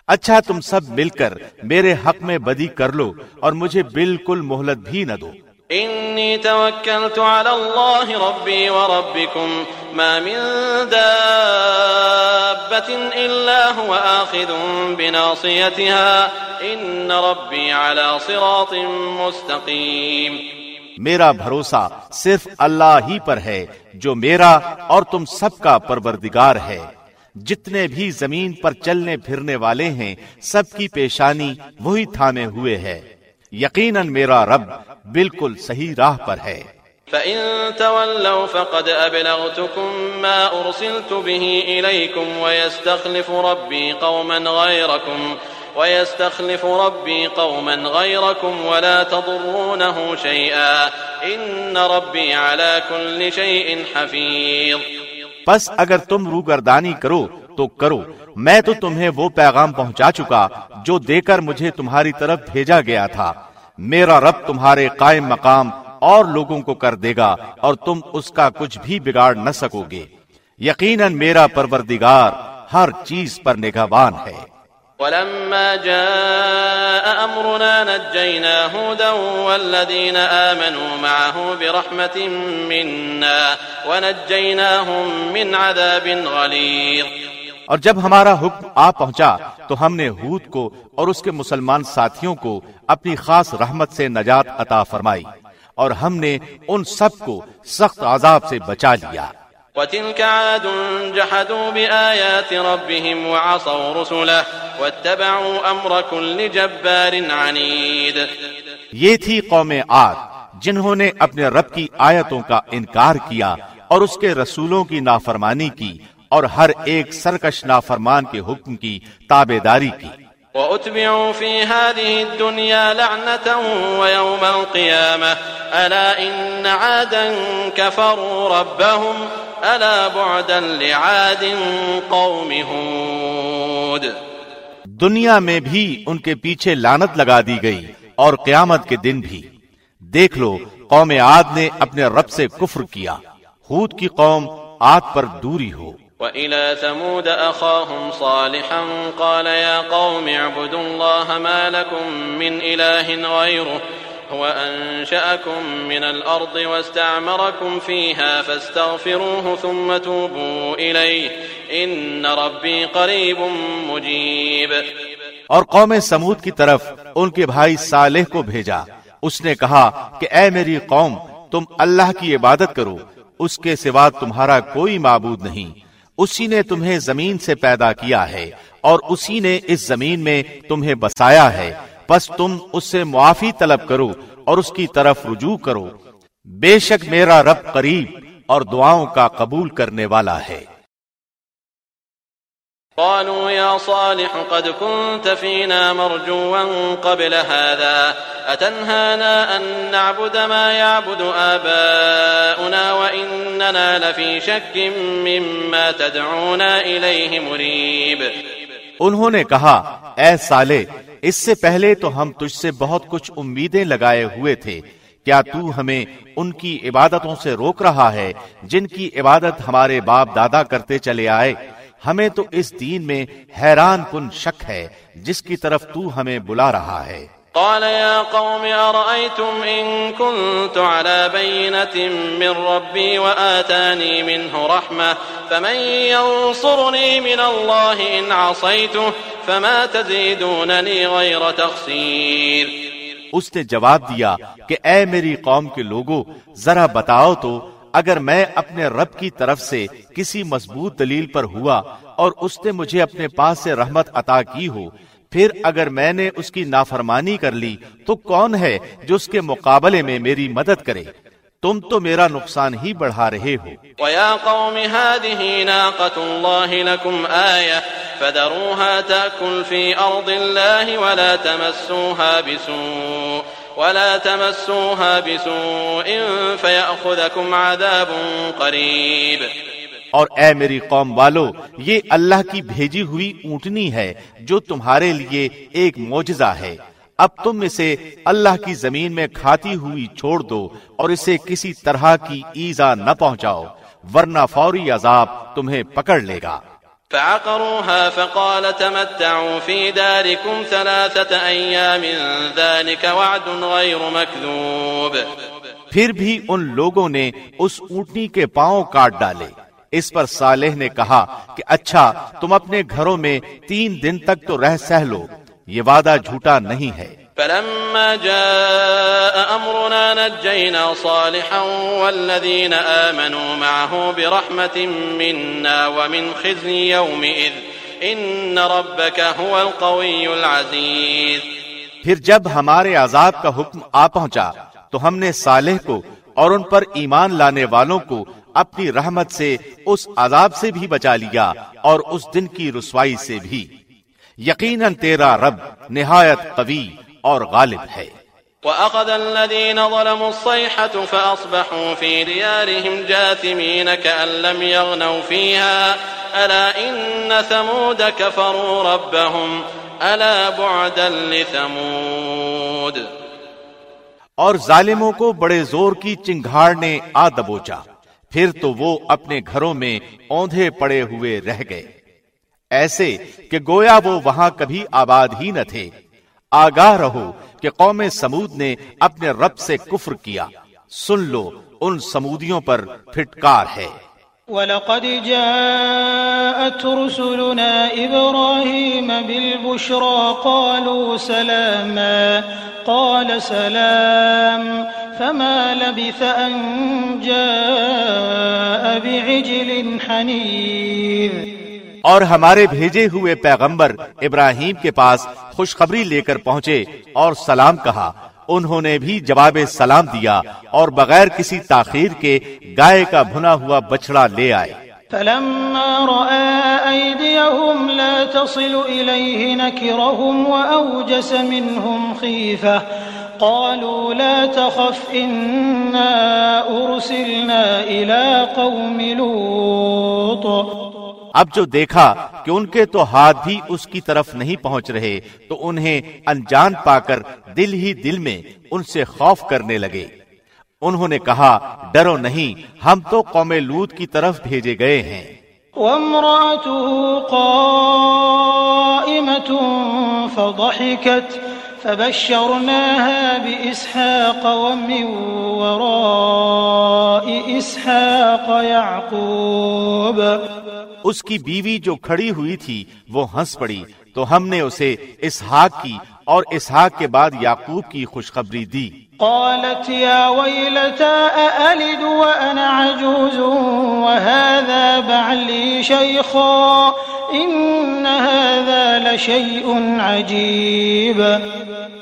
اچھا تم سب مل کر میرے حق میں بدی کر لو اور مجھے بالکل مہلت بھی نہ دو۔ إني توكلت على الله ربي وربكم ما من دابة إلا هو آخذ بناصيتها إن ربي على صراط مستقيم میرا بھروسہ صرف اللہ ہی پر ہے جو میرا اور تم سب کا پروردگار ہے۔ جتنے بھی زمین پر چلنے پھرنے والے ہیں، سب کی پیشانی وہی تھامے ہوئے ہے۔ یقیناً میرا رب بالکل صحیح راہ پر ہے۔ فَإِن تَوَلَّوْا فَقَدْ أَبْلَغْتُكُم مَّا أُرْسِلْتُ بِهِ إِلَيْكُمْ وَيَسْتَخْلِفُ رَبِّي قَوْمًا غَيْرَكُمْ وَيَسْتَخْلِفُ رَبِّي قَوْمًا غَيْرَكُمْ وَلَا تَضُرُّونَهُ شَيْئًا إِنَّ رَبِّي عَلَى كُلِّ شَيْءٍ حَفِيظٌ۔ پس اگر تم روگردانی کرو تو کرو۔ میں تو تمہیں وہ پیغام پہنچا چکا جو دے کر مجھے تمہاری طرف بھیجا گیا تھا۔ میرا رب تمہارے قائم مقام اور لوگوں کو کر دے گا اور تم اس کا کچھ بھی بگاڑ نہ سکو گے۔ یقیناً میرا پروردگار ہر چیز پر نگہبان ہے۔ ولما جاء أمرنا نجينا هودا والذين آمنوا معه برحمة منا ونجيناهم من عذاب غليظ۔ اور جب ہمارا حکم آ پہنچا تو ہم نے ہود کو اور اس کے مسلمان ساتھیوں کو اپنی خاص رحمت سے نجات عطا فرمائی اور ہم نے ان سب کو سخت عذاب سے بچا لیا۔ وتلك عاد جحدوا بآيات ربهم وعصوا رسله واتبعوا أمر كل جبار عنيد۔ یہ تھی قوم عاد جنہوں نے اپنے رب کی آیتوں کا انکار کیا اور اس کے رسولوں کی نافرمانی کی اور ہر ایک سرکش نافرمان کے حکم کی تابے داری کی۔ وَأُتْبِعُوا فِي هَذِهِ الدُّنْيَا لَعْنَةً وَيَوْمَ الْقِيَامَةِ أَلَا إِنَّ عَادًا كَفَرُوا رَبَّهُمْ أَلَا بُعْدًا لِعَادٍ قَوْمِ هُودٍ۔ دنیا میں بھی ان کے پیچھے لانت لگا دی گئی اور قیامت کے دن بھی۔ دیکھ لو قوم عاد نے اپنے رب سے کفر کیا۔ ہود کی قوم عاد پر دوری ہو۔ وإلى ثمود أخاهم صالحا قال يا قوم اعبدوا الله ما لكم من إله غيره هو أنشأكم من الأرض واستعمركم فيها فاستغفروه ثم توبوا إليه إن ربي قريب مجيب. اور قوم سمود کی طرف ان کے بھائی صالح کو بھیجا۔ اس نے کہا کہ اے میری قوم، تم اللہ کی عبادت کرو، اس کے سوا تمہارا کوئی معبود نہیں۔ اسی نے تمہیں زمین سے پیدا کیا ہے اور اسی نے اس زمین میں تمہیں بسایا ہے۔ بس تم اس سے معافی طلب کرو اور اس کی طرف رجوع کرو۔ بے شک میرا رب قریب اور دعاؤں کا قبول کرنے والا ہے۔ قالوا يا صالح قد كنت فينا مرجوا قبل هذا، أتنهانا أن نعبد ما يعبد آباؤنا وإننا لفي شك مما تدعونا إليه مريب. انہوں نے کہا، اے سالے اس سے پہلے تو ہم تجھ سے بہت کچھ امیدیں لگائے ہوئے تھے، کیا تو ہمیں ان کی عبادتوں سے روک رہا ہے، جن کی عبادت ہمارے باپ دادا کرتے چلے آئے؟ ہمیں تو اس دین میں حیران کن شک ہے جس کی طرف تو ہمیں بلا رہا ہے۔ قال يا قوم أرأيتم إن كنت على بينة من ربي وآتاني منه رحمة فمن ينصرني من الله إن عصيته فما تزيدونني غير تخسير۔ اس نے جواب دیا کہ اے میری قوم کے لوگوں ذرا بتاؤ تو اگر میں اپنے رب کی طرف سے کسی مضبوط دلیل پر ہوا اور اس نے مجھے اپنے پاس سے رحمت عطا کی ہو، پھر اگر میں نے اس کی نافرمانی کر لی تو کون ہے جو اس کے مقابلے میں میری مدد کرے؟ تم تو میرا نقصان ہی بڑھا رہے ہو۔ وَيَا قَوْمِ هَذِهِ نَاقَةُ اللَّهِ لَكُمْ آيَةً فَذَرُوهَا تَأْكُلْ فِي أَرْضِ اللَّهِ وَلَا تَمَسُّوهَا بِسُوءٍ ولا تمسوها بسوء فيأخذكم عذاب قريب. اور اے میری قوم والو، یہ اللہ کی بھیجی ہوئی اونٹنی ہے جو تمہارے لیے ایک معجزہ ہے۔ اب تم اسے اللہ کی زمین میں کھاتی ہوئی چھوڑ دو اور اسے کسی طرح کی ایزا نہ پہنچاؤ، ورنہ فوری عذاب تمہیں پکڑ لے گا۔ فعقروها فقال تمتعوا في داركم ثلاثة أيام، ذلك وعد غير مكذوب. پھر بھی ان لوگوں نے اس اونٹنی کے پاؤں کاٹ ڈالے۔ اس پر صالح نے کہا کہ اچھا تم اپنے گھروں میں تین دن تک تو رہ سہ لو، یہ وعدہ جھوٹا نہیں ہے۔ فلما جاء أمرنا نجينا صالحا والذين آمنوا معه برحمة منا ومن خزي يومئذ إن ربك هو القوي العزيز. پھر جب ہمارے عذاب کا حکم آ پہنچا تو ہم نے صالح کو اور ان پر ایمان لانے والوں کو اپنی رحمت سے اس عذاب سے بھی بچا لیا اور اس دن کی رسوائی سے بھی. یقیناً تیرا رب نہایت قوی اور غالب ہے۔ وأخذ الذين ظلموا الصيحة فأصبحوا في ديارهم جاثمين كأن لم يغنوا فيها ألا إن ثمود كفروا ربهم ألا بعدا لثمود اور ظالموں کو بڑے زور کی چنگھاڑ نے آ دبوچا۔ پھر تو وہ اپنے گھروں میں اوندھے پڑے ہوئے رہ گئے۔ ایسے کہ گویا وہ وہاں کبھی آباد ہی نہ تھے۔ آگاہ رہو کہ قوم سمود نے اپنے رب سے کفر کیا۔ سن لو، ان سمودیوں پر پھٹکار ہے۔ وَلَقَدْ جَاءَتْ رُسُلُنَا إِبْرَاهِيمَ بِالْبُشْرَى قَالُوا سَلَامًا۔ قَالَ سَلَامٌ، فَمَا لَبِثَ أَن جَاءَ بِعِجْلٍ حَنِيذٍ۔ اور ہمارے بھیجے ہوئے پیغمبر ابراہیم کے پاس خوشخبری لے کر پہنچے اور سلام کہا۔ انہوں نے بھی جواب سلام دیا اور بغیر کسی تاخیر کے گائے کا بھنا ہوا بچڑا لے آئے۔ فلما رأى أيديهم لا تصل إليه نكرهم وأوجس منهم خيفة، قالوا لا تخف، إنا أرسلنا إلى قوم لوط۔ اب جو دیکھا کہ ان کے تو ہاتھ بھی اس کی طرف نہیں پہنچ رہے، تو انہیں انجان پا کر دل ہی دل میں ان سے خوف کرنے لگے۔ انہوں نے کہا، ڈرو نہیں، ہم تو قوم لوت کی طرف بھیجے گئے ہیں۔ فضحكت، فبشرناها بإسحاق ومن وراء إسحاق يعقوب۔ اس کی بیوی جو کھڑی ہوئی تھی وہ ہنس پڑی۔ تو ہم نے اسے اسحاق کی اور اسحاق کے بعد یعقوب کی خوشخبری دی۔ قالت يا ويلتى أألد وأنا عجوز؟ وهذا بعلي شيخا إن هذا لشيء عجيب.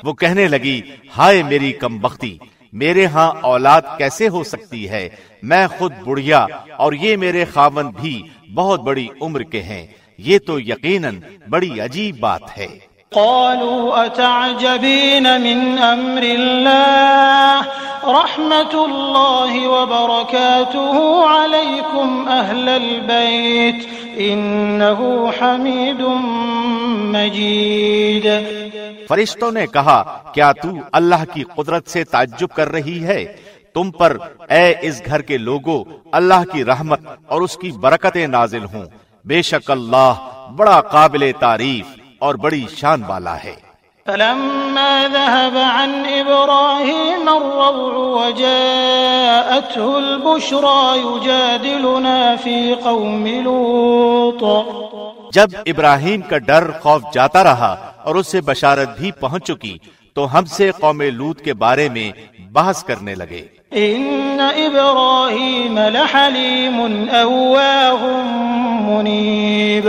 وہ کہنے لگی ہائے میری کم بختی میرے ہاں اولاد کیسے ہو سکتی ہے؟ میں خود بڑھیا اور یہ میرے خاون بھی بہت بڑی عمر کے ہیں۔ یہ تو یقیناً بڑی عجیب بات ہے۔ قالوا أتعجبين من أمر الله؟ رحمة الله وبركاته عليكم أهل البيت إنه حميد مجيد۔ فرشتوں نے کہا کیا تو اللہ کی قدرت سے تعجب کر رہی ہے؟ تم پر اے اس گھر کے لوگوں اللہ کی رحمت اور اس کی برکتیں نازل ہوں۔ بے شک اللہ بڑا قابل تعریف اور بڑی شان والا ہے۔ فلما ذهب عن إبراهيم الروع وجاءته البشرى يجادلنا في قوم لوط. جب ابراہیم کا ڈر خوف جاتا رہا اور اسے بشارت بھی پہنچ چکی تو ہم سے قوم لوت کے بارے میں بحث کرنے لگے۔ ان ابراہیم لحلیم اواہ منیب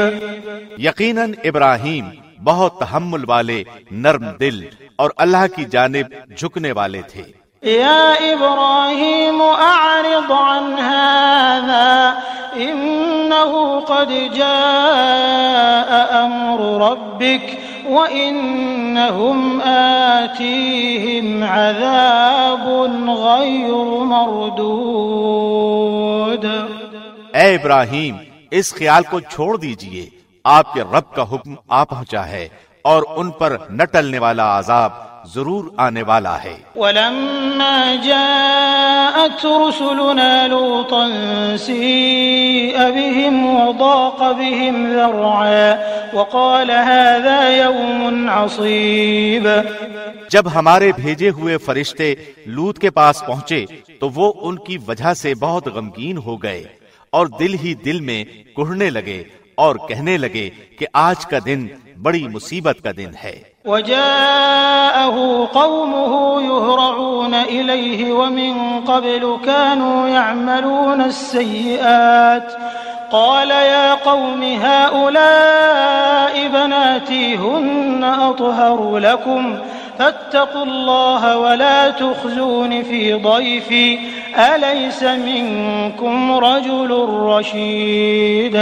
یقیناً ابراہیم بہت تحمل والے نرم دل اور اللہ کی جانب جھکنے والے تھے۔ یا ابراہیم اعرض عن هذا انه قد جاء امر ربك وَإِنَّهُمْ آتِيهِمْ عَذَابٌ غَيْرُ مَرْدُودٌ۔ اے ابراہیم، اس خیال کو چھوڑ دیجیے، آپ کے رب کا حکم آ پہنچا ہے اور ان پر نہ ٹلنے والا عذاب ضرور آنے والا ہے۔ ولما جاءت رسلنا لوطا سيء بهم وضاق بهم ذرعا وقال هذا يوم عصيب۔ جب ہمارے بھیجے ہوئے فرشتے لوت کے پاس پہنچے تو وہ ان کی وجہ سے بہت غمگین ہو گئے اور دل ہی دل میں کڑنے لگے اور کہنے لگے کہ آج کا دن بڑی مصیبت کا دن ہے۔ وجاءه قومه يهرعون إليه ومن قبل كانوا يعملون السيئات. قال يا قوم هؤلاء بناتي هن أطهر لكم. فاتقوا الله ولا تخزون في ضيفي. أليس منكم رجل رشيد؟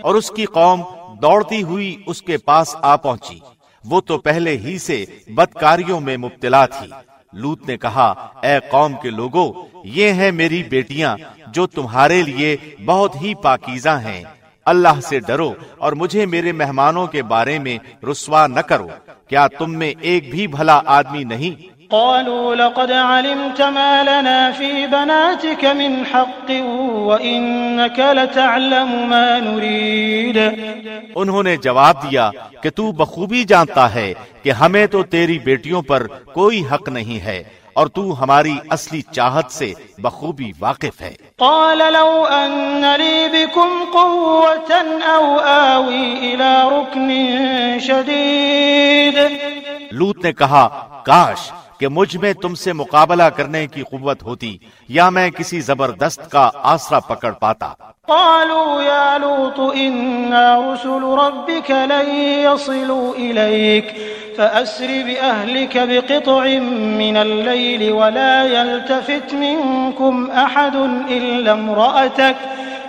اور اس کی قوم دوڑتی ہوئی اس کے پاس آ پہنچی۔ وہ تو پہلے ہی سے بدکاریوں میں مبتلا تھی۔ لوت نے کہا، اے قوم کے لوگوں یہ ہیں میری بیٹیاں جو تمہارے لیے بہت ہی پاکیزہ ہیں۔ اللہ سے ڈرو اور مجھے میرے مہمانوں کے بارے میں رسوا نہ کرو۔ کیا تم میں ایک بھی بھلا آدمی نہیں؟ قالوا لقد علمت ما لنا في بناتك من حق وإنك لتعلم ما نريد. انہوں نے جواب دیا کہ تو بخوبی جانتا ہے کہ ہمیں تو تیری بیٹیوں پر کوئی حق نہیں ہے اور تو ہماری اصلی چاہت سے بخوبی واقف ہے۔ قال لو ان لی بكم قوة او آوی الى رکن شدید لوت نے کہا کاش کہ مجھ میں تم سے مقابلہ کرنے کی قوت ہوتی یا میں کسی زبردست کا آسرا پکڑ پاتا۔ قالوا يا لوط إنا رسل ربك لن يصلوا إليك فأسر بأهلك بقطع من الليل ولا يلتفت منكم أحد إلا امرأتك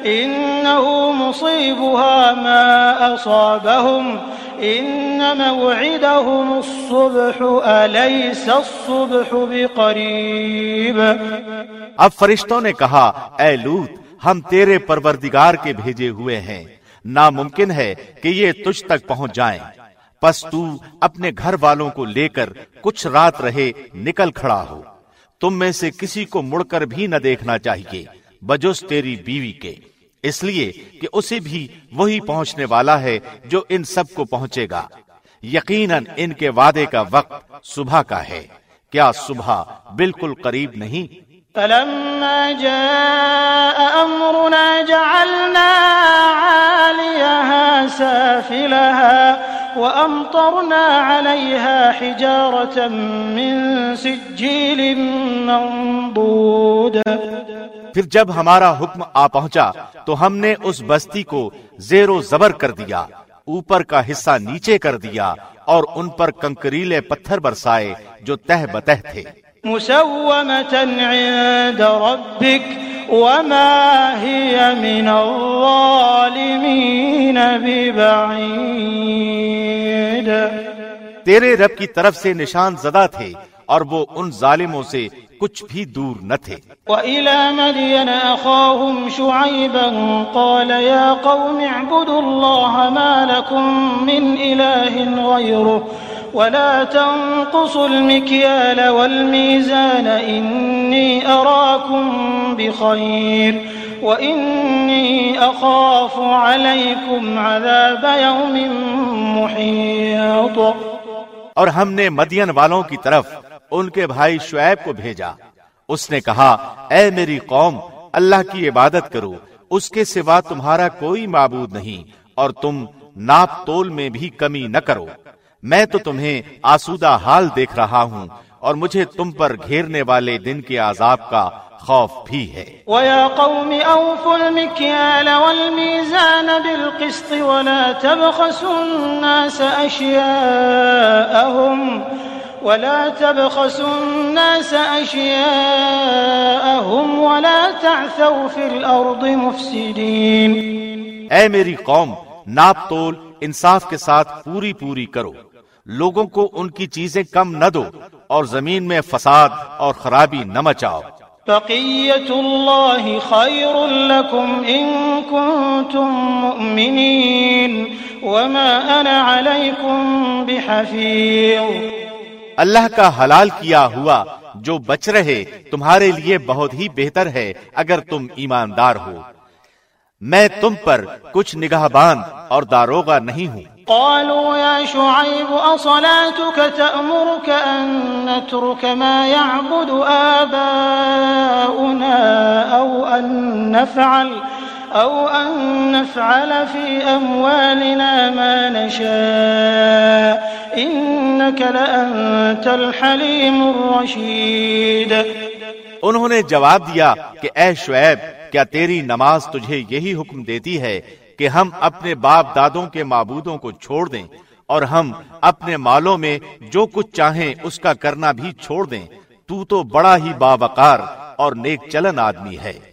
إنه مصيبها ما أصابهم إن موعدهم الصبح، أليس الصبح بقريب؟ اب فرشتوں نے کہا، اے لوت ہم تیرے پروردگار کے بھیجے ہوئے ہیں۔ ناممکن ہے کہ یہ تجھ تک پہنچ جائیں۔ پس تو اپنے گھر والوں کو لے کر کچھ رات رہے نکل کھڑا ہو۔ تم میں سے کسی کو مڑ کر بھی نہ دیکھنا چاہیے بجوس تیری بیوی کے۔ اس لیے کہ اسے بھی وہی پہنچنے والا ہے جو ان سب کو پہنچے گا۔ یقیناً ان کے وعدے کا وقت صبح کا ہے۔ کیا صبح بالکل قریب نہیں؟ فلما جاء أمرنا جعلنا عاليها سافلها وأمطرنا عليها حجارة من سجيل منضود. پھر جب ہمارا حکم آ پہنچا تو ہم نے اس بستی کو زیر و زبر کر دیا، اوپر کا حصہ نیچے کر دیا اور ان پر کنکریلے پتھر برسائے جو تہ بتہ تھے۔ مسومة عند ربك وما هي من الظالمين ببعيد. تیرے رب کی طرف سے نشان زدہ تھے اور وہ ان ظالموں سے کچھ بھی دور نہ تھے۔ وَإِلَى مَدْيَنَ أَخَاهُمْ شُعَيْبًا قَالَ يَا قَوْمِ اعْبُدُوا اللَّهَ مَا لَكُمْ مِنْ إِلَٰهٍ غَيْرُهُ ولا تنقصوا المكيال والميزان إني أراكم بخير وإني أخاف عليكم عذاب يوم محيط اور ہم نے مدین والوں کی طرف ان کے بھائی شعیب کو بھیجا۔ اس نے کہا، اے میری قوم، اللہ کی عبادت کرو، اس کے سوا تمہارا کوئی معبود نہیں، اور تم ناپ تول میں بھی کمی نہ کرو۔ میں تو تمہیں آسودہ حال دیکھ رہا ہوں، اور مجھے تم پر گھیرنے والے دن کے عذاب کا خوف بھی ہے۔ وَيَا قَوْمِ أَوْفُوا الْمِكْيَالَ وَالْمِيزَانَ بِالْقِسْطِ وَلَا تَبْخَسُوا النَّاسَ أَشْيَاءَهُمْ ولا تبخسوا الناس أشياءهم ولا تعثوا في الأرض مفسدين. اے میری قوم ناپ تول انصاف کے ساتھ پوری پوری کرو۔ لوگوں کو ان کی چیزیں کم نہ دو اور زمین میں فساد اور خرابی نہ مچاؤ۔ بقیت اللہ خیر لکم ان کنتم مؤمنین وما انا علیکم بحفیظ۔ اللہ کا حلال کیا ہوا جو بچ رہے تمہارے لیے بہت ہی بہتر ہے اگر تم ایماندار ہو۔ میں تم پر کچھ نگاہ باند اور داروغہ نہیں ہوں۔ قالوا يا شعيب، أصلاتك تأمرك أن نترك ما يعبد آباؤنا أو أن نفعل؟ أو أن نفعل في أموالنا ما نشاء. إنك لأنت الحليم الرشيد. انہوں نے جواب دیا کہ اے شعیب، کیا تیری نماز تجھے یہی حکم دیتی ہے کہ ہم اپنے باپ دادوں کے معبودوں کو چھوڑ دیں اور ہم اپنے مالوں میں جو کچھ چاہیں اس کا کرنا بھی چھوڑ دیں؟ تو تو بڑا ہی باوقار اور نیک چلن آدمی ہے۔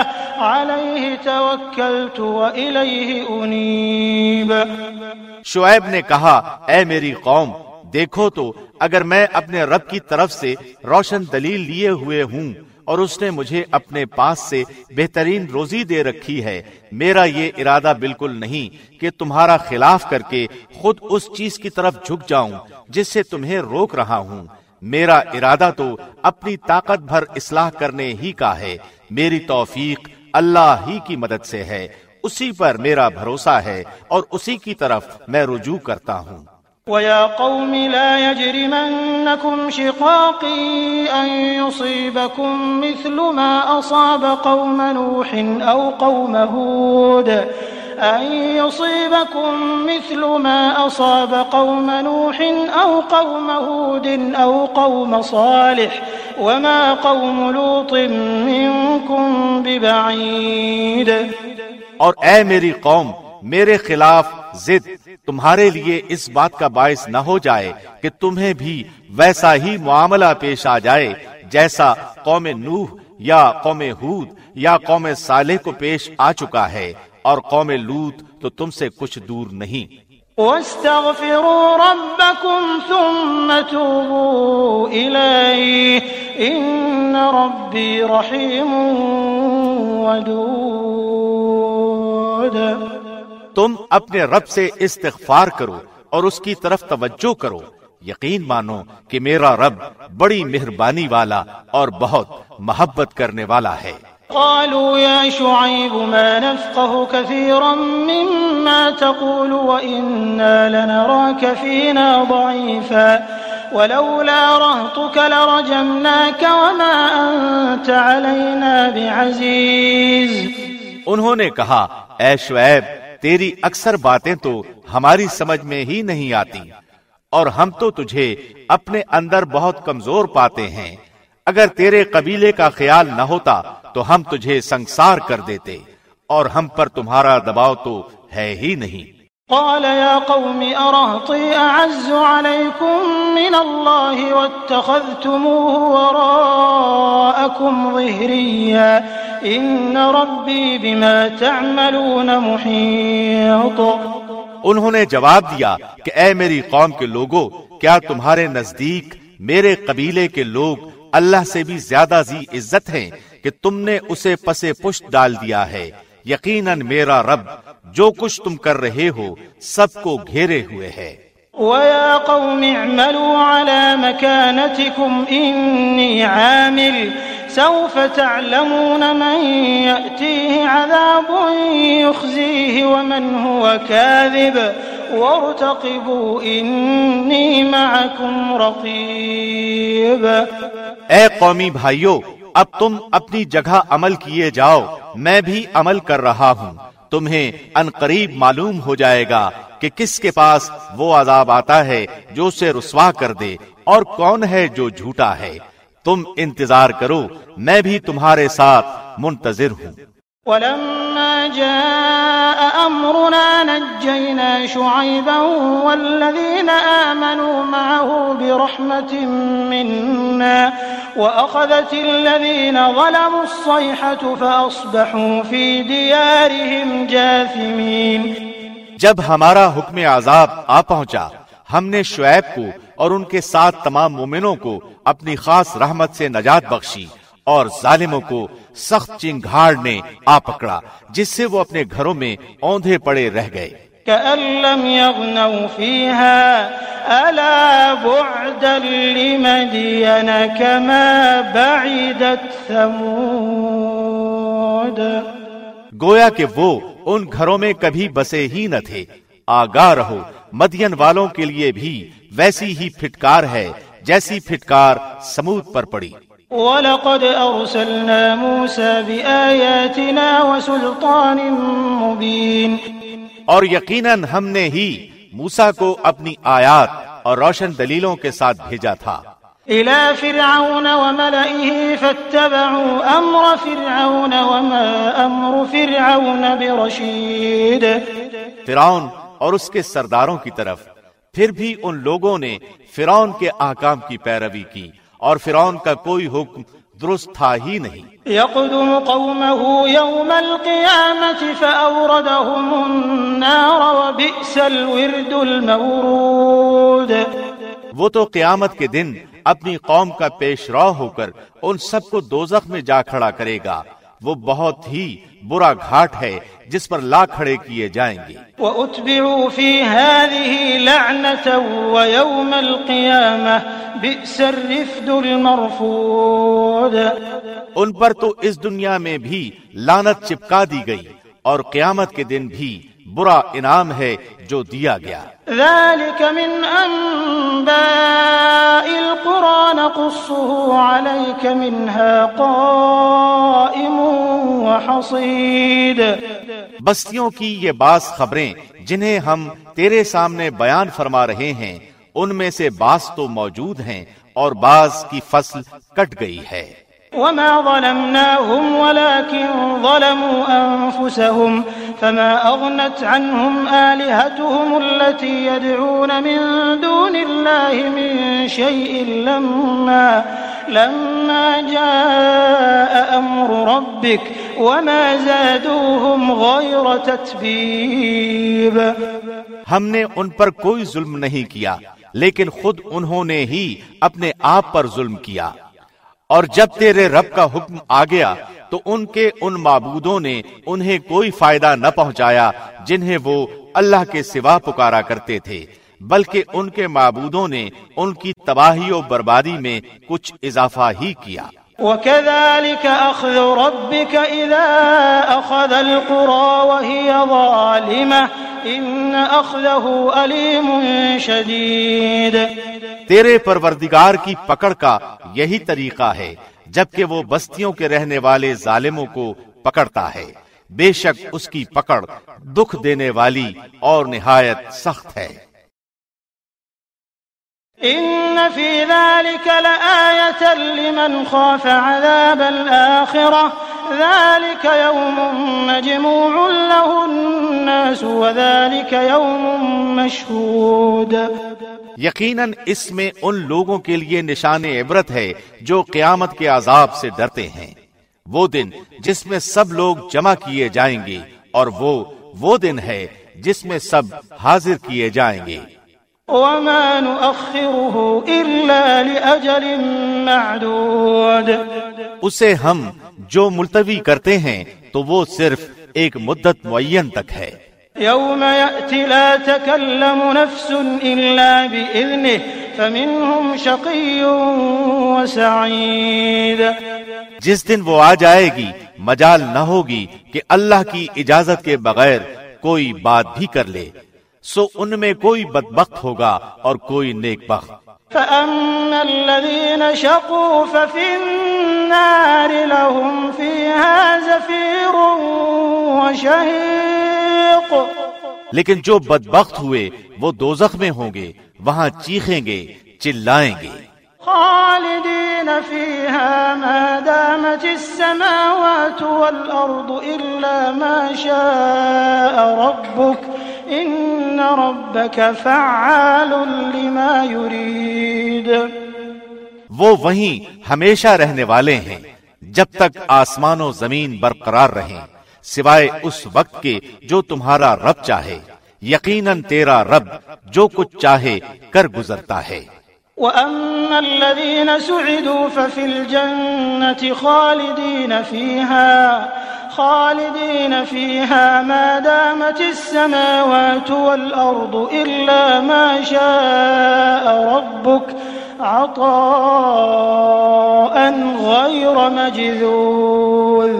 عليه توكلت وإليه أنيب شعیب نے کہا، اے میری قوم، دیکھو تو، اگر میں اپنے رب کی طرف سے روشن دلیل لیے ہوئے ہوں اور اس نے مجھے اپنے پاس سے بہترین روزی دے رکھی ہے، میرا یہ ارادہ بالکل نہیں کہ تمہارا خلاف کر کے خود اس چیز کی طرف جھک جاؤں جس سے تمہیں روک رہا ہوں۔ میرا ارادہ تو اپنی طاقت بھر اصلاح کرنے ہی کا ہے۔ میری توفیق اللہ ہی کی مدد سے ہے، اسی پر میرا بھروسہ ہے اور اسی کی طرف میں رجوع کرتا ہوں۔ ويا قوم لا يجرمنكم شقاقي أن يصيبكم مثل ما أصاب قوم نوح أو قوم هود أن يصيبكم مثل ما أصاب قوم نوح أو قوم هود أو قوم صالح وما قوم لوط منكم ببعيد اور اے میری قوم، میرے خلاف ضد تمہارے لیے اس بات کا باعث نہ ہو جائے کہ تمہیں بھی ویسا ہی معاملہ پیش آ جائے، جیسا قوم نوح یا قوم ہود یا قوم صالح کو پیش آ چکا ہے، اور قوم لوت تو تم سے کچھ دور نہیں۔ واستغفروا ربكم ثم توبوا إليه، إن ربي رحيم ودود۔ تم اپنے رب سے استغفار کرو اور اس کی طرف توجہ کرو۔ یقین مانو کہ میرا رب بڑی مہربانی والا اور بہت محبت کرنے والا ہے۔ قالوا يا شعيب ما نفقه كثيرا مما تقول وإنا لنراك فينا ضعيفا ولولا رهطك لرجمناك وما أنت علينا بعزيز۔ انہوں نے کہا اے شعیب تیری اکثر باتیں تو ہماری سمجھ میں ہی نہیں آتی اور ہم تو تجھے اپنے اندر بہت کمزور پاتے ہیں۔ اگر تیرے قبیلے کا خیال نہ ہوتا تو ہم تجھے سنسار کر دیتے، اور ہم پر تمہارا دباؤ تو ہے ہی نہیں۔ قال يا قوم أرهطي أعز عليكم من الله واتخذتموه وراءكم ظهريا إن ربي بما تعملون محيط انہوں نے جواب دیا کہ اے میری قوم کے لوگوں کیا تمہارے نزدیک میرے قبیلے کے لوگ اللہ سے بھی زیادہ زی عزت ہیں کہ تم نے اسے پسے پشت ڈال دیا ہے؟ یقیناً میرا رب جو کچھ تم کر رہے ہو سب کو گھیرے ہوئے ہے۔ وَيَا قَوْمِ اعْمَلُوا عَلَى مَكَانَتِكُمْ إِنِّي عَامِلٌ سَوْفَ تَعْلَمُونَ مَنْ يَأْتِيهِ عَذَابٌ يُخْزِيهِ وَمَنْ هُوَ كَاذِبٌ۔ وَارْتَقِبُوا إِنِّي مَعَكُمْ رَقِيبٌ۔ اے قومی بھائیو اب تم اپنی جگہ عمل کیے جاؤ، میں بھی عمل کر رہا ہوں۔ تمہیں ان قریب معلوم ہو جائے گا کہ کس کے پاس وہ عذاب آتا ہے جو اسے رسوا کر دے اور کون ہے جو جھوٹا ہے۔ تم انتظار کرو، میں بھی تمہارے ساتھ منتظر ہوں۔ ولما جاء أمرنا نجينا شعيبا والذين آمنوا معه برحمة منا وأخذت الذين ظلموا الصيحة فأصبحوا في ديارهم جاثمين جب ہمارا حکم عذاب آ پہنچا، ہم نے شعیب کو اور ان کے ساتھ تمام مومنوں کو اپنی خاص رحمت سے نجات بخشی۔ اور ظالموں کو سخت چنگھاڑ نے آ پکڑا جس سے وہ اپنے گھروں میں اوندھے پڑے رہ گئے۔ كأن لم يغنوا فيها ألا بعدا لمدين كما بعدت ثمود۔ گویا کہ وہ ان گھروں میں کبھی بسے ہی نہ تھے۔ آگاہ رہو مدین والوں کے لیے بھی ویسی ہی پھٹکار ہے جیسی پھٹکار سمود پر پڑی۔ ولقد أرسلنا موسى بآياتنا وسلطان مبين. اور یقیناً ہم نے ہی موسا کو اپنی آیات اور روشن دلیلوں کے ساتھ بھیجا تھا۔ إلى فرعون وملئه فاتبعوا أمر فرعون وما أمر فرعون برشيد. فرعون اور اس کے سرداروں کی طرف پھر بھی ان لوگوں نے فرعون کے احکام کی پیروی کی۔ اور فرعون کا کوئی حکم درست تھا ہی نہیں۔ يقدم قومه يوم القيامة فأوردهم النار وبئس الورد المورود۔ وہ تو قیامت کے دن اپنی قوم کا پیش رو ہو کر ان سب کو دوزخ میں جا کھڑا کرے گا۔ وہ بہت ہی برا گھاٹ ہے جس پر لا کھڑے کیے جائیں گے۔ وأتبعوا في هذه لعنة ويوم القيامة بئس الرفد المرفود۔ ان پر تو اس دنیا میں بھی لانت چپکا دی گئی اور قیامت کے دن بھی برا انعام ہے جو دیا گیا۔ ذلك من القرى نقصه عليك منها قائم وحصيد۔ بستیوں کی یہ بعض خبریں جنہیں ہم تیرے سامنے بیان فرما رہے ہیں ان میں سے بعض تو موجود ہیں اور بعض کی فصل کٹ گئی ہے۔ وما ظلمناهم ولكن ظلموا أنفسهم فما أغنت عنهم آلهتهم التي يدعون من دون الله من شيء لما, لما جاء أمر ربك وما زادوهم غير تتبيب ہم نے ان پر کوئی ظلم نہیں کیا لیکن خود انہوں نے ہی اپنے آپ پر ظلم کیا۔ اور جب تیرے رب کا حکم آ گیا تو ان کے ان معبودوں نے انہیں کوئی فائدہ نہ پہنچایا جنہیں وہ اللہ کے سوا پکارا کرتے تھے، بلکہ ان کے معبودوں نے ان کی تباہی و بربادی میں کچھ اضافہ ہی کیا۔ وكذلك أخذ ربك إذا أخذ القرى وهي ظالمة. إن أخذه أليم شديد. تیرے پروردگار کی پکڑ کا یہی طریقہ ہے جبکہ وہ بستیوں کے رہنے والے ظالموں کو پکڑتا ہے۔ بے شک اس کی پکڑ دکھ دینے والی اور نہایت سخت ہے۔ إن في ذلك لآية لمن خاف عذاب الآخرة ذلك يوم مجموع له الناس وذلك يوم مشهود یقیناً اس میں ان لوگوں کے لیے نشان عبرت ہے جو قیامت کے عذاب سے ڈرتے ہیں۔ وہ دن جس میں سب لوگ جمع کیے جائیں گے اور وہ وہ دن ہے جس میں سب حاضر کیے جائیں گے۔ وما نؤخره إلا لأجل معدود اسے ہم جو ملتوی کرتے ہیں تو وہ صرف ایک مدت معین تک ہے۔ يوم يأتي لا تكلم نفس إلا بإذنه فمنهم شقي وسعيد جس دن وہ آ جائے گی مجال نہ ہوگی کہ اللہ کی اجازت کے بغیر کوئی بات بھی کر لے۔ سو ان میں کوئی بدبخت ہوگا اور کوئی نیک بخت۔ فأما الذين شقوا ففي النار لهم فيها زفير وشهيق۔ لیکن جو بدبخت ہوئے وہ دوزخ میں ہوں گے وہاں چیخیں گے چلائیں گے۔ خالدين فيها ما دامت السماوات والأرض إلا ما شاء ربك۔ إن ربك فعال لما يريد۔ وہ وہیں ہمیشہ رہنے والے ہیں جب تک آسمان و زمین برقرار رہیں سوائے اس وقت کے جو تمہارا رب چاہے۔ یقیناً تیرا رب جو کچھ چاہے کر گزرتا ہے۔ وأما الذين سعدوا ففي الجنة خالدين فيها۔ خالدين فيها ما دامت السماوات والأرض إلا ما شاء ربك عطاء غير مجذوذ.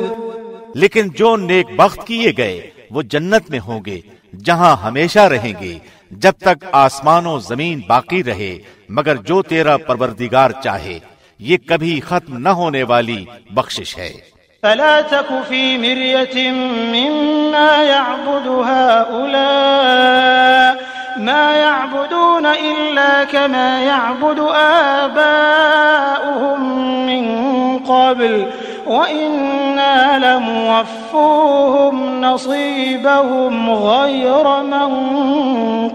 لیکن جو نیک بخت کیے گئے وہ جنت میں ہوں گے، جہاں ہمیشہ رہیں گے، جب تک آسمان و زمین باقی رہے، مگر جو تیرا پروردگار چاہے، یہ کبھی ختم نہ ہونے والی بخشش ہے۔ فلا تك في مرية مما يعبد هؤلاء ما يعبدون إلا كما يعبد آباؤهم من قبل وإنا لموفوهم نصيبهم غير منقوص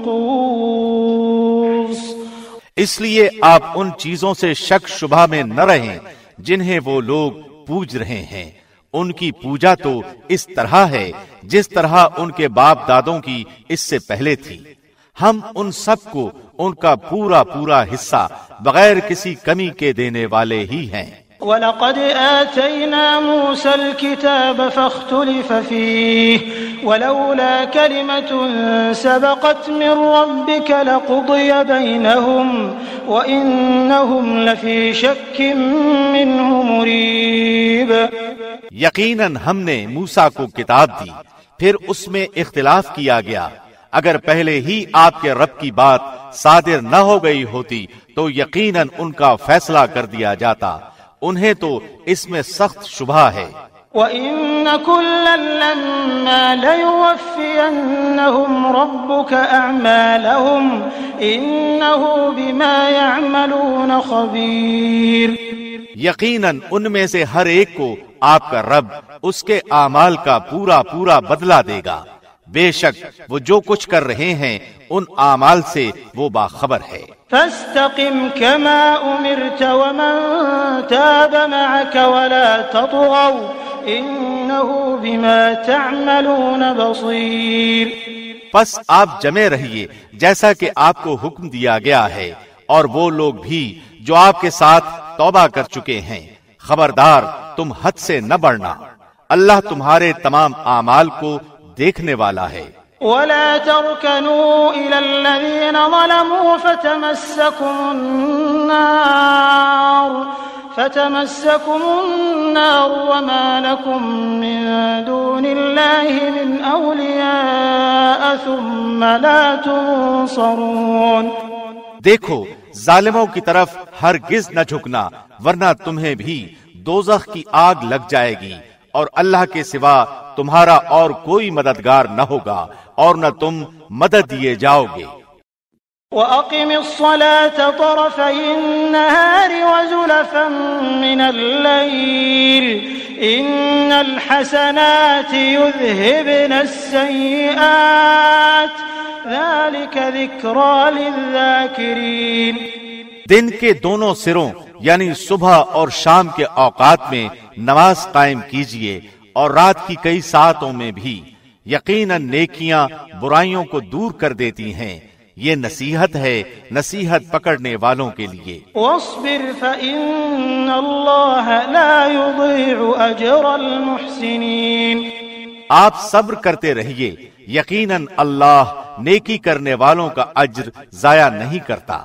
اس لیے آپ ان چیزوں سے شک شبہ میں نہ رہیں جنہیں وہ لوگ پوج رہے ہیں۔ ان کی پوجا تو اس طرح ہے جس طرح ان کے باپ دادوں کی اس سے پہلے تھی۔ ہم ان سب کو ان کا پورا پورا حصہ بغیر کسی کمی کے دینے والے ہی ہیں۔ ولقد آتينا موسى الكتاب فاختلف فيه، ولولا كلمة سبقت من ربك لقضي بينهم، وإنهم لفي شك منه مريب. یقیناً ہم نے موسا کو کتاب دی، پھر اس میں اختلاف کیا گیا۔ اگر پہلے ہی آپ کے رب کی بات صادر نہ ہو گئی ہوتی، تو یقیناً ان کا فیصلہ کر دیا جاتا۔ انہیں تو اس میں سخت شبہ ہے۔ وَإِنَّ كُلًّا لَمَّا لَيُوَفِّيَنَّهُمْ رَبُّكَ أَعْمَالَهُمْ إِنَّهُ بِمَا يَعْمَلُونَ خَبِيرٌ۔ یقیناً ان میں سے ہر ایک کو آپ کا رب اس کے اعمال کا پورا پورا بدلہ دے گا۔ بے شک وہ جو کچھ کر رہے ہیں ان اعمال سے وہ باخبر ہے۔ فاستقم كما أمرت ومن تاب معك ولا تطغوا إنه بما تعملون بصير۔ پس آپ جمے رہیے جیسا کہ آپ کو حکم دیا گیا ہے اور وہ لوگ بھی جو آپ کے ساتھ توبہ کر چکے ہیں۔ خبردار تم حد سے نہ بڑھنا۔ اللہ تمہارے تمام اعمال کو دیکھنے والا ہے۔ ولا تركنوا إلى الذين ظلموا فتمسكم النار فتمسكم النار وما لكم من دون الله من أولياء ثم لا تنصرون۔ دیکھو ظالموں کی طرف ہرگز نہ جھکنا ورنہ تمہیں بھی دوزخ کی آگ لگ جائے گی۔ اور اللہ کے سوا تمہارا اور کوئی مددگار نہ ہوگا اور نہ تم مدد دیے جاؤ گے۔ وأقم الصلاة طرفي النهار وزلفا من الليل إن الحسنات يذهبن السيئات ذلك ذكرى للذاكرين دن کے دونوں سروں یعنی صبح اور شام کے اوقات میں نماز قائم کیجیے اور رات کی کئی ساعتوں میں بھی۔ یقیناً نیکیاں برائیوں کو دور کر دیتی ہیں۔ یہ نصیحت ہے نصیحت پکڑنے والوں کے لیے۔ واصبر فإن الله لا يضيع أجر المحسنين۔ آپ صبر کرتے رہیے۔ یقیناً اللہ نیکی کرنے والوں کا اجر ضائع نہیں کرتا۔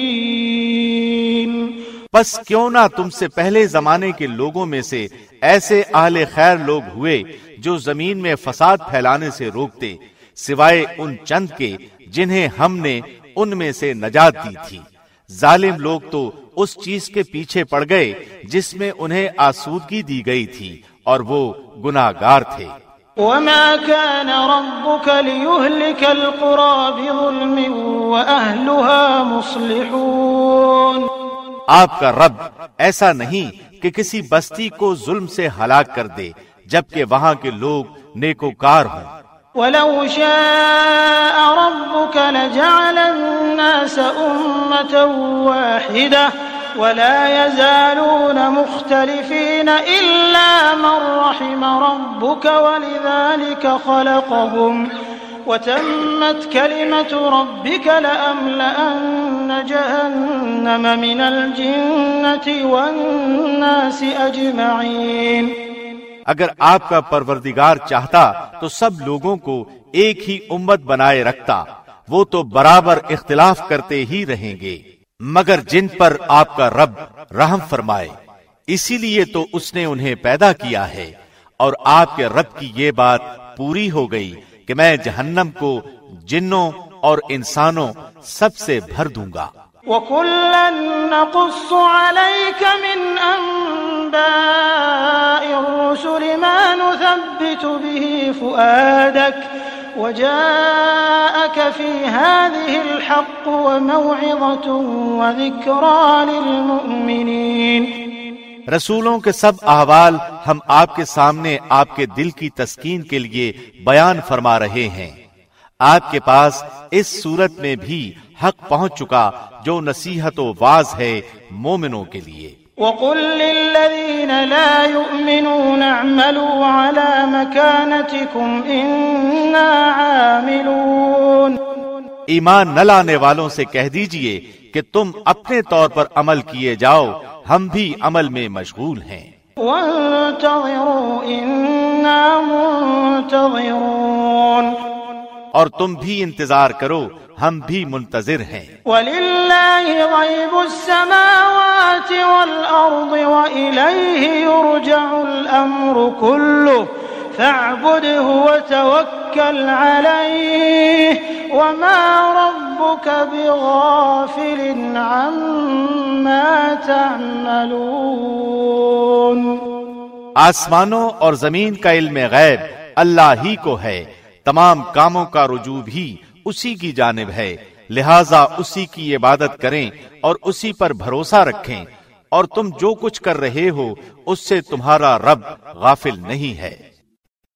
بس کیوں نہ تم سے پہلے زمانے کے لوگوں میں سے ایسے اہل خیر لوگ ہوئے جو زمین میں فساد پھیلانے سے روکتے، سوائے ان چند کے جنہیں ہم نے ان میں سے نجات دی تھی۔ ظالم لوگ تو اس چیز کے پیچھے پڑ گئے جس میں انہیں آسودگی دی گئی تھی اور وہ گناہگار تھے۔ وما كان ربك ليهلك القرى بظلم وأهلها مصلحون آپ کا رب ایسا نہیں کہ کسی بستی کو ظلم سے ہلاک کر دے، جبکہ وہاں کے لوگ نیکوکار ہوں۔ ولو شاء ربك لجعل الناس أمة واحدة ولا يزالون مختلفين إلا من رحم ربك ولذلك خلقهم. وتمت كلمة ربك لأملأن جهنم من الجنة والناس أجمعين. اگر آپ کا پروردگار چاہتا تو سب لوگوں کو ایک ہی امت بنائے رکھتا، وہ تو برابر اختلاف کرتے ہی رہیں گے۔ مگر جن پر آپ کا رب رحم فرمائے، اسی لیے تو اس نے انہیں پیدا کیا ہے، اور آپ کے رب کی یہ بات پوری ہو گئی۔ کہ میں جہنم کو جنوں اور انسانوں سب سے بھر دوں گا۔ وكلا نقص عليك من أنباء الرسل ما نثبت به فؤادك وجاءك رسولوں کے سب احوال ہم آپ کے سامنے آپ کے دل کی تسکین کے لیے بیان فرما رہے ہیں۔ آپ کے پاس اس صورت میں بھی حق پہنچ چکا جو نصیحت و واز ہے مومنوں کے لیے۔ وقل للذين لا يؤمنون اعملوا على مكانتكم إنا عاملون۔ ایمان نہ لانے والوں سے کہہ دیجیے کہ تم اپنے طور پر عمل کیے جاؤ ہم بھی عمل میں مشغول ہیں۔ اور تم بھی انتظار کرو ہم بھی منتظر ہیں۔ ولله غيب السماوات والأرض وإليه يرجع الأمر كله۔ فاعبده وتوكل عليه وما ربك بغافل عما تعملون. آسمانوں اور زمین کا علم غیب اللہ ہی کو ہے، تمام کاموں کا رجوع بھی اسی کی جانب ہے، لہذا اسی کی عبادت کریں اور اسی پر بھروسہ رکھیں، اور تم جو کچھ کر رہے ہو، اس سے تمہارا رب غافل نہیں ہے۔